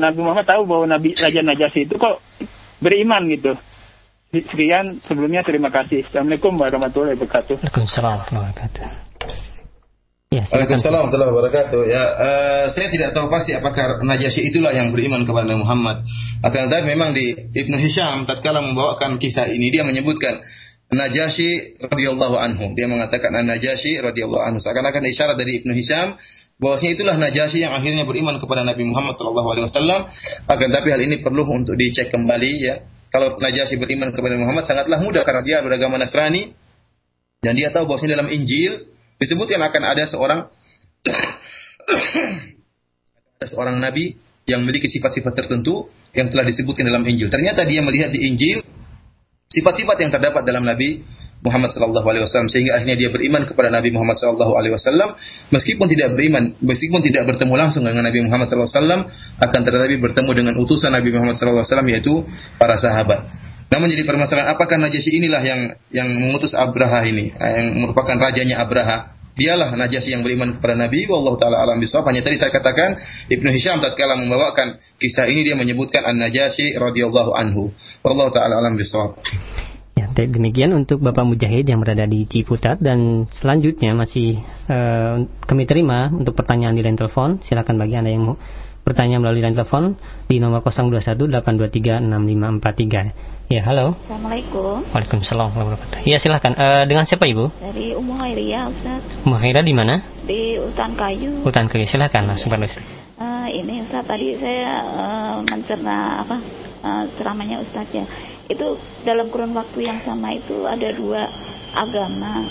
Nabi Muhammad tahu bahwa Nabi Raja Najasi itu kok beriman gitu? Sekian sebelumnya terima kasih. Assalamualaikum warahmatullahi wabarakatuh. Waalaikumsalam warahmatullahi wabarakatuh. Ya, Waalaikumsalam warahmatullahi wabarakatuh. Ya, uh, saya tidak tahu pasti apakah Najasyi itulah yang beriman kepada Nabi Muhammad. Akan tetapi memang di Ibnu Hisham tatkala membawakan kisah ini dia menyebutkan Najasyi radhiyallahu anhu. Dia mengatakan Najasyi radhiyallahu anhu. Seakan-akan isyarat dari Ibnu Hisham bahwasanya itulah Najasyi yang akhirnya beriman kepada Nabi Muhammad sallallahu alaihi wasallam. Akan tapi hal ini perlu untuk dicek kembali ya kalau Najasyi beriman kepada Muhammad sangatlah mudah karena dia beragama Nasrani dan dia tahu bahwa dalam Injil disebutkan akan ada seorang ada seorang nabi yang memiliki sifat-sifat tertentu yang telah disebutkan dalam Injil. Ternyata dia melihat di Injil sifat-sifat yang terdapat dalam Nabi Muhammad sallallahu alaihi wasallam sehingga akhirnya dia beriman kepada Nabi Muhammad sallallahu alaihi wasallam meskipun tidak beriman meskipun tidak bertemu langsung dengan Nabi Muhammad sallallahu alaihi wasallam akan tetapi bertemu dengan utusan Nabi Muhammad sallallahu alaihi wasallam yaitu para sahabat. Namun jadi permasalahan apakah Najasyi inilah yang yang mengutus Abraha ini, eh, yang merupakan rajanya Abraha? Dialah Najasyi yang beriman kepada Nabi. Wallahu taala alam bisawab. Hanya tadi saya katakan Ibnu Hisham tatkala membawakan kisah ini dia menyebutkan An-Najasyi radhiyallahu anhu. Wallahu taala alam bisawab. Ya, demikian untuk Bapak Mujahid yang berada di Ciputat dan selanjutnya masih uh, kami terima untuk pertanyaan di line telepon. Silakan bagi Anda yang mau bertanya melalui line telepon di nomor 0218236543. Ya, halo. Assalamualaikum. Waalaikumsalam warahmatullahi Ya, silahkan. Uh, dengan siapa Ibu? Dari Ummu Khairia, Ustaz. Ummu Khairia di mana? Di Hutan Kayu. Hutan Kayu. Silahkan langsung Pak Uh, ini Ustaz tadi saya uh, mencerna apa uh, ceramahnya Ustaz ya. Itu dalam kurun waktu yang sama itu ada dua agama.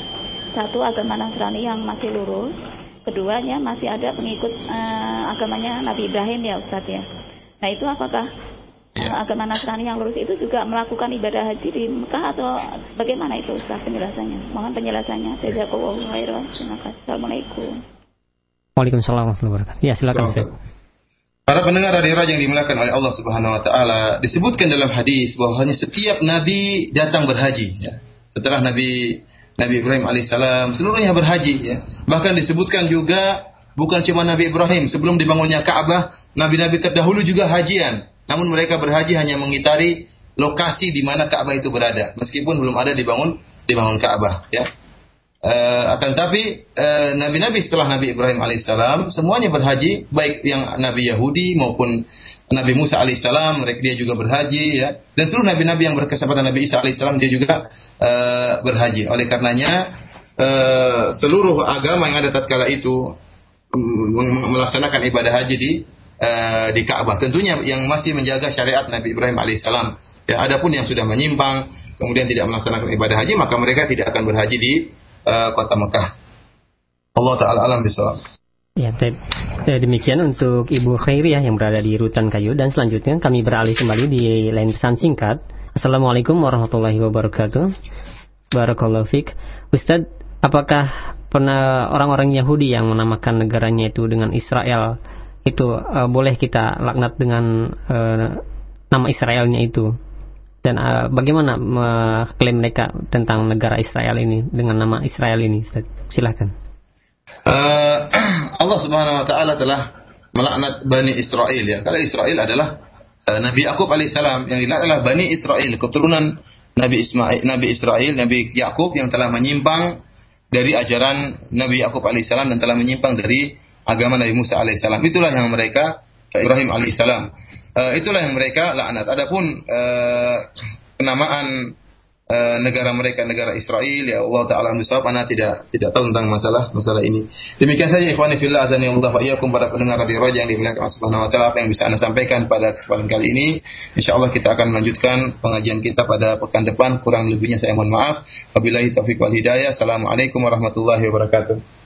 Satu agama Nasrani yang masih lurus, keduanya masih ada pengikut uh, agamanya Nabi Ibrahim ya Ustaz ya. Nah itu apakah ya. agama Nasrani yang lurus itu juga melakukan ibadah haji di Mekah atau bagaimana itu Ustaz penjelasannya? Mohon penjelasannya. Jazakallahu khairan. Terima kasih. Assalamualaikum. Waalaikumsalam warahmatullahi wabarakatuh. Ya, silakan Ustaz. Para pendengar radio yang dimuliakan oleh Allah Subhanahu wa taala, disebutkan dalam hadis bahwasanya setiap nabi datang berhaji ya. Setelah Nabi Nabi Ibrahim alaihissalam seluruhnya berhaji ya. Bahkan disebutkan juga bukan cuma Nabi Ibrahim sebelum dibangunnya Ka'bah, nabi-nabi terdahulu juga hajian. Namun mereka berhaji hanya mengitari lokasi di mana Ka'bah itu berada, meskipun belum ada dibangun dibangun Ka'bah, ya. Uh, akan tapi uh, nabi-nabi setelah Nabi Ibrahim alaihissalam semuanya berhaji, baik yang Nabi Yahudi maupun Nabi Musa alaihissalam, mereka dia juga berhaji, ya. Dan seluruh nabi-nabi yang berkesempatan Nabi Isa alaihissalam dia juga uh, berhaji. Oleh karenanya uh, seluruh agama yang ada tatkala itu mm, melaksanakan ibadah haji di uh, di Ka'bah. Tentunya yang masih menjaga syariat Nabi Ibrahim alaihissalam. Ya, adapun yang sudah menyimpang kemudian tidak melaksanakan ibadah haji maka mereka tidak akan berhaji di uh, kota Mekah. Allah taala alam bisawab. Ya, eh, demikian untuk Ibu Khairiyah yang berada di Rutan Kayu dan selanjutnya kami beralih kembali di lain pesan singkat. Assalamualaikum warahmatullahi wabarakatuh. Barakallahu fiq. Ustadz, apakah pernah orang-orang Yahudi yang menamakan negaranya itu dengan Israel itu uh, boleh kita laknat dengan uh, nama Israelnya itu. Dan uh, bagaimana mengklaim mereka tentang negara Israel ini dengan nama Israel ini silahkan uh, Allah subhanahu wa taala telah melaknat Bani Israel ya. Kalau Israel adalah uh, Nabi Yakub alaihissalam yang dilaknat adalah Bani Israel keturunan Nabi Ismail Nabi Israel Nabi Yakub yang telah menyimpang dari ajaran Nabi Yakub alaihissalam dan telah menyimpang dari agama Nabi Musa alaihissalam. Itulah yang mereka Ibrahim alaihissalam. Uh, itulah yang mereka laknat. Adapun uh, penamaan uh, negara mereka negara Israel ya Allah taala misawab ana tidak tidak tahu tentang masalah masalah ini. Demikian saja ikhwani fillah azani Allah wa para pendengar radio Raja yang dimuliakan Subhanahu wa taala apa yang bisa Anda sampaikan pada kesempatan kali ini. Insyaallah kita akan melanjutkan pengajian kita pada pekan depan. Kurang lebihnya saya mohon maaf. Wabillahi taufik wal hidayah. Assalamualaikum warahmatullahi wabarakatuh.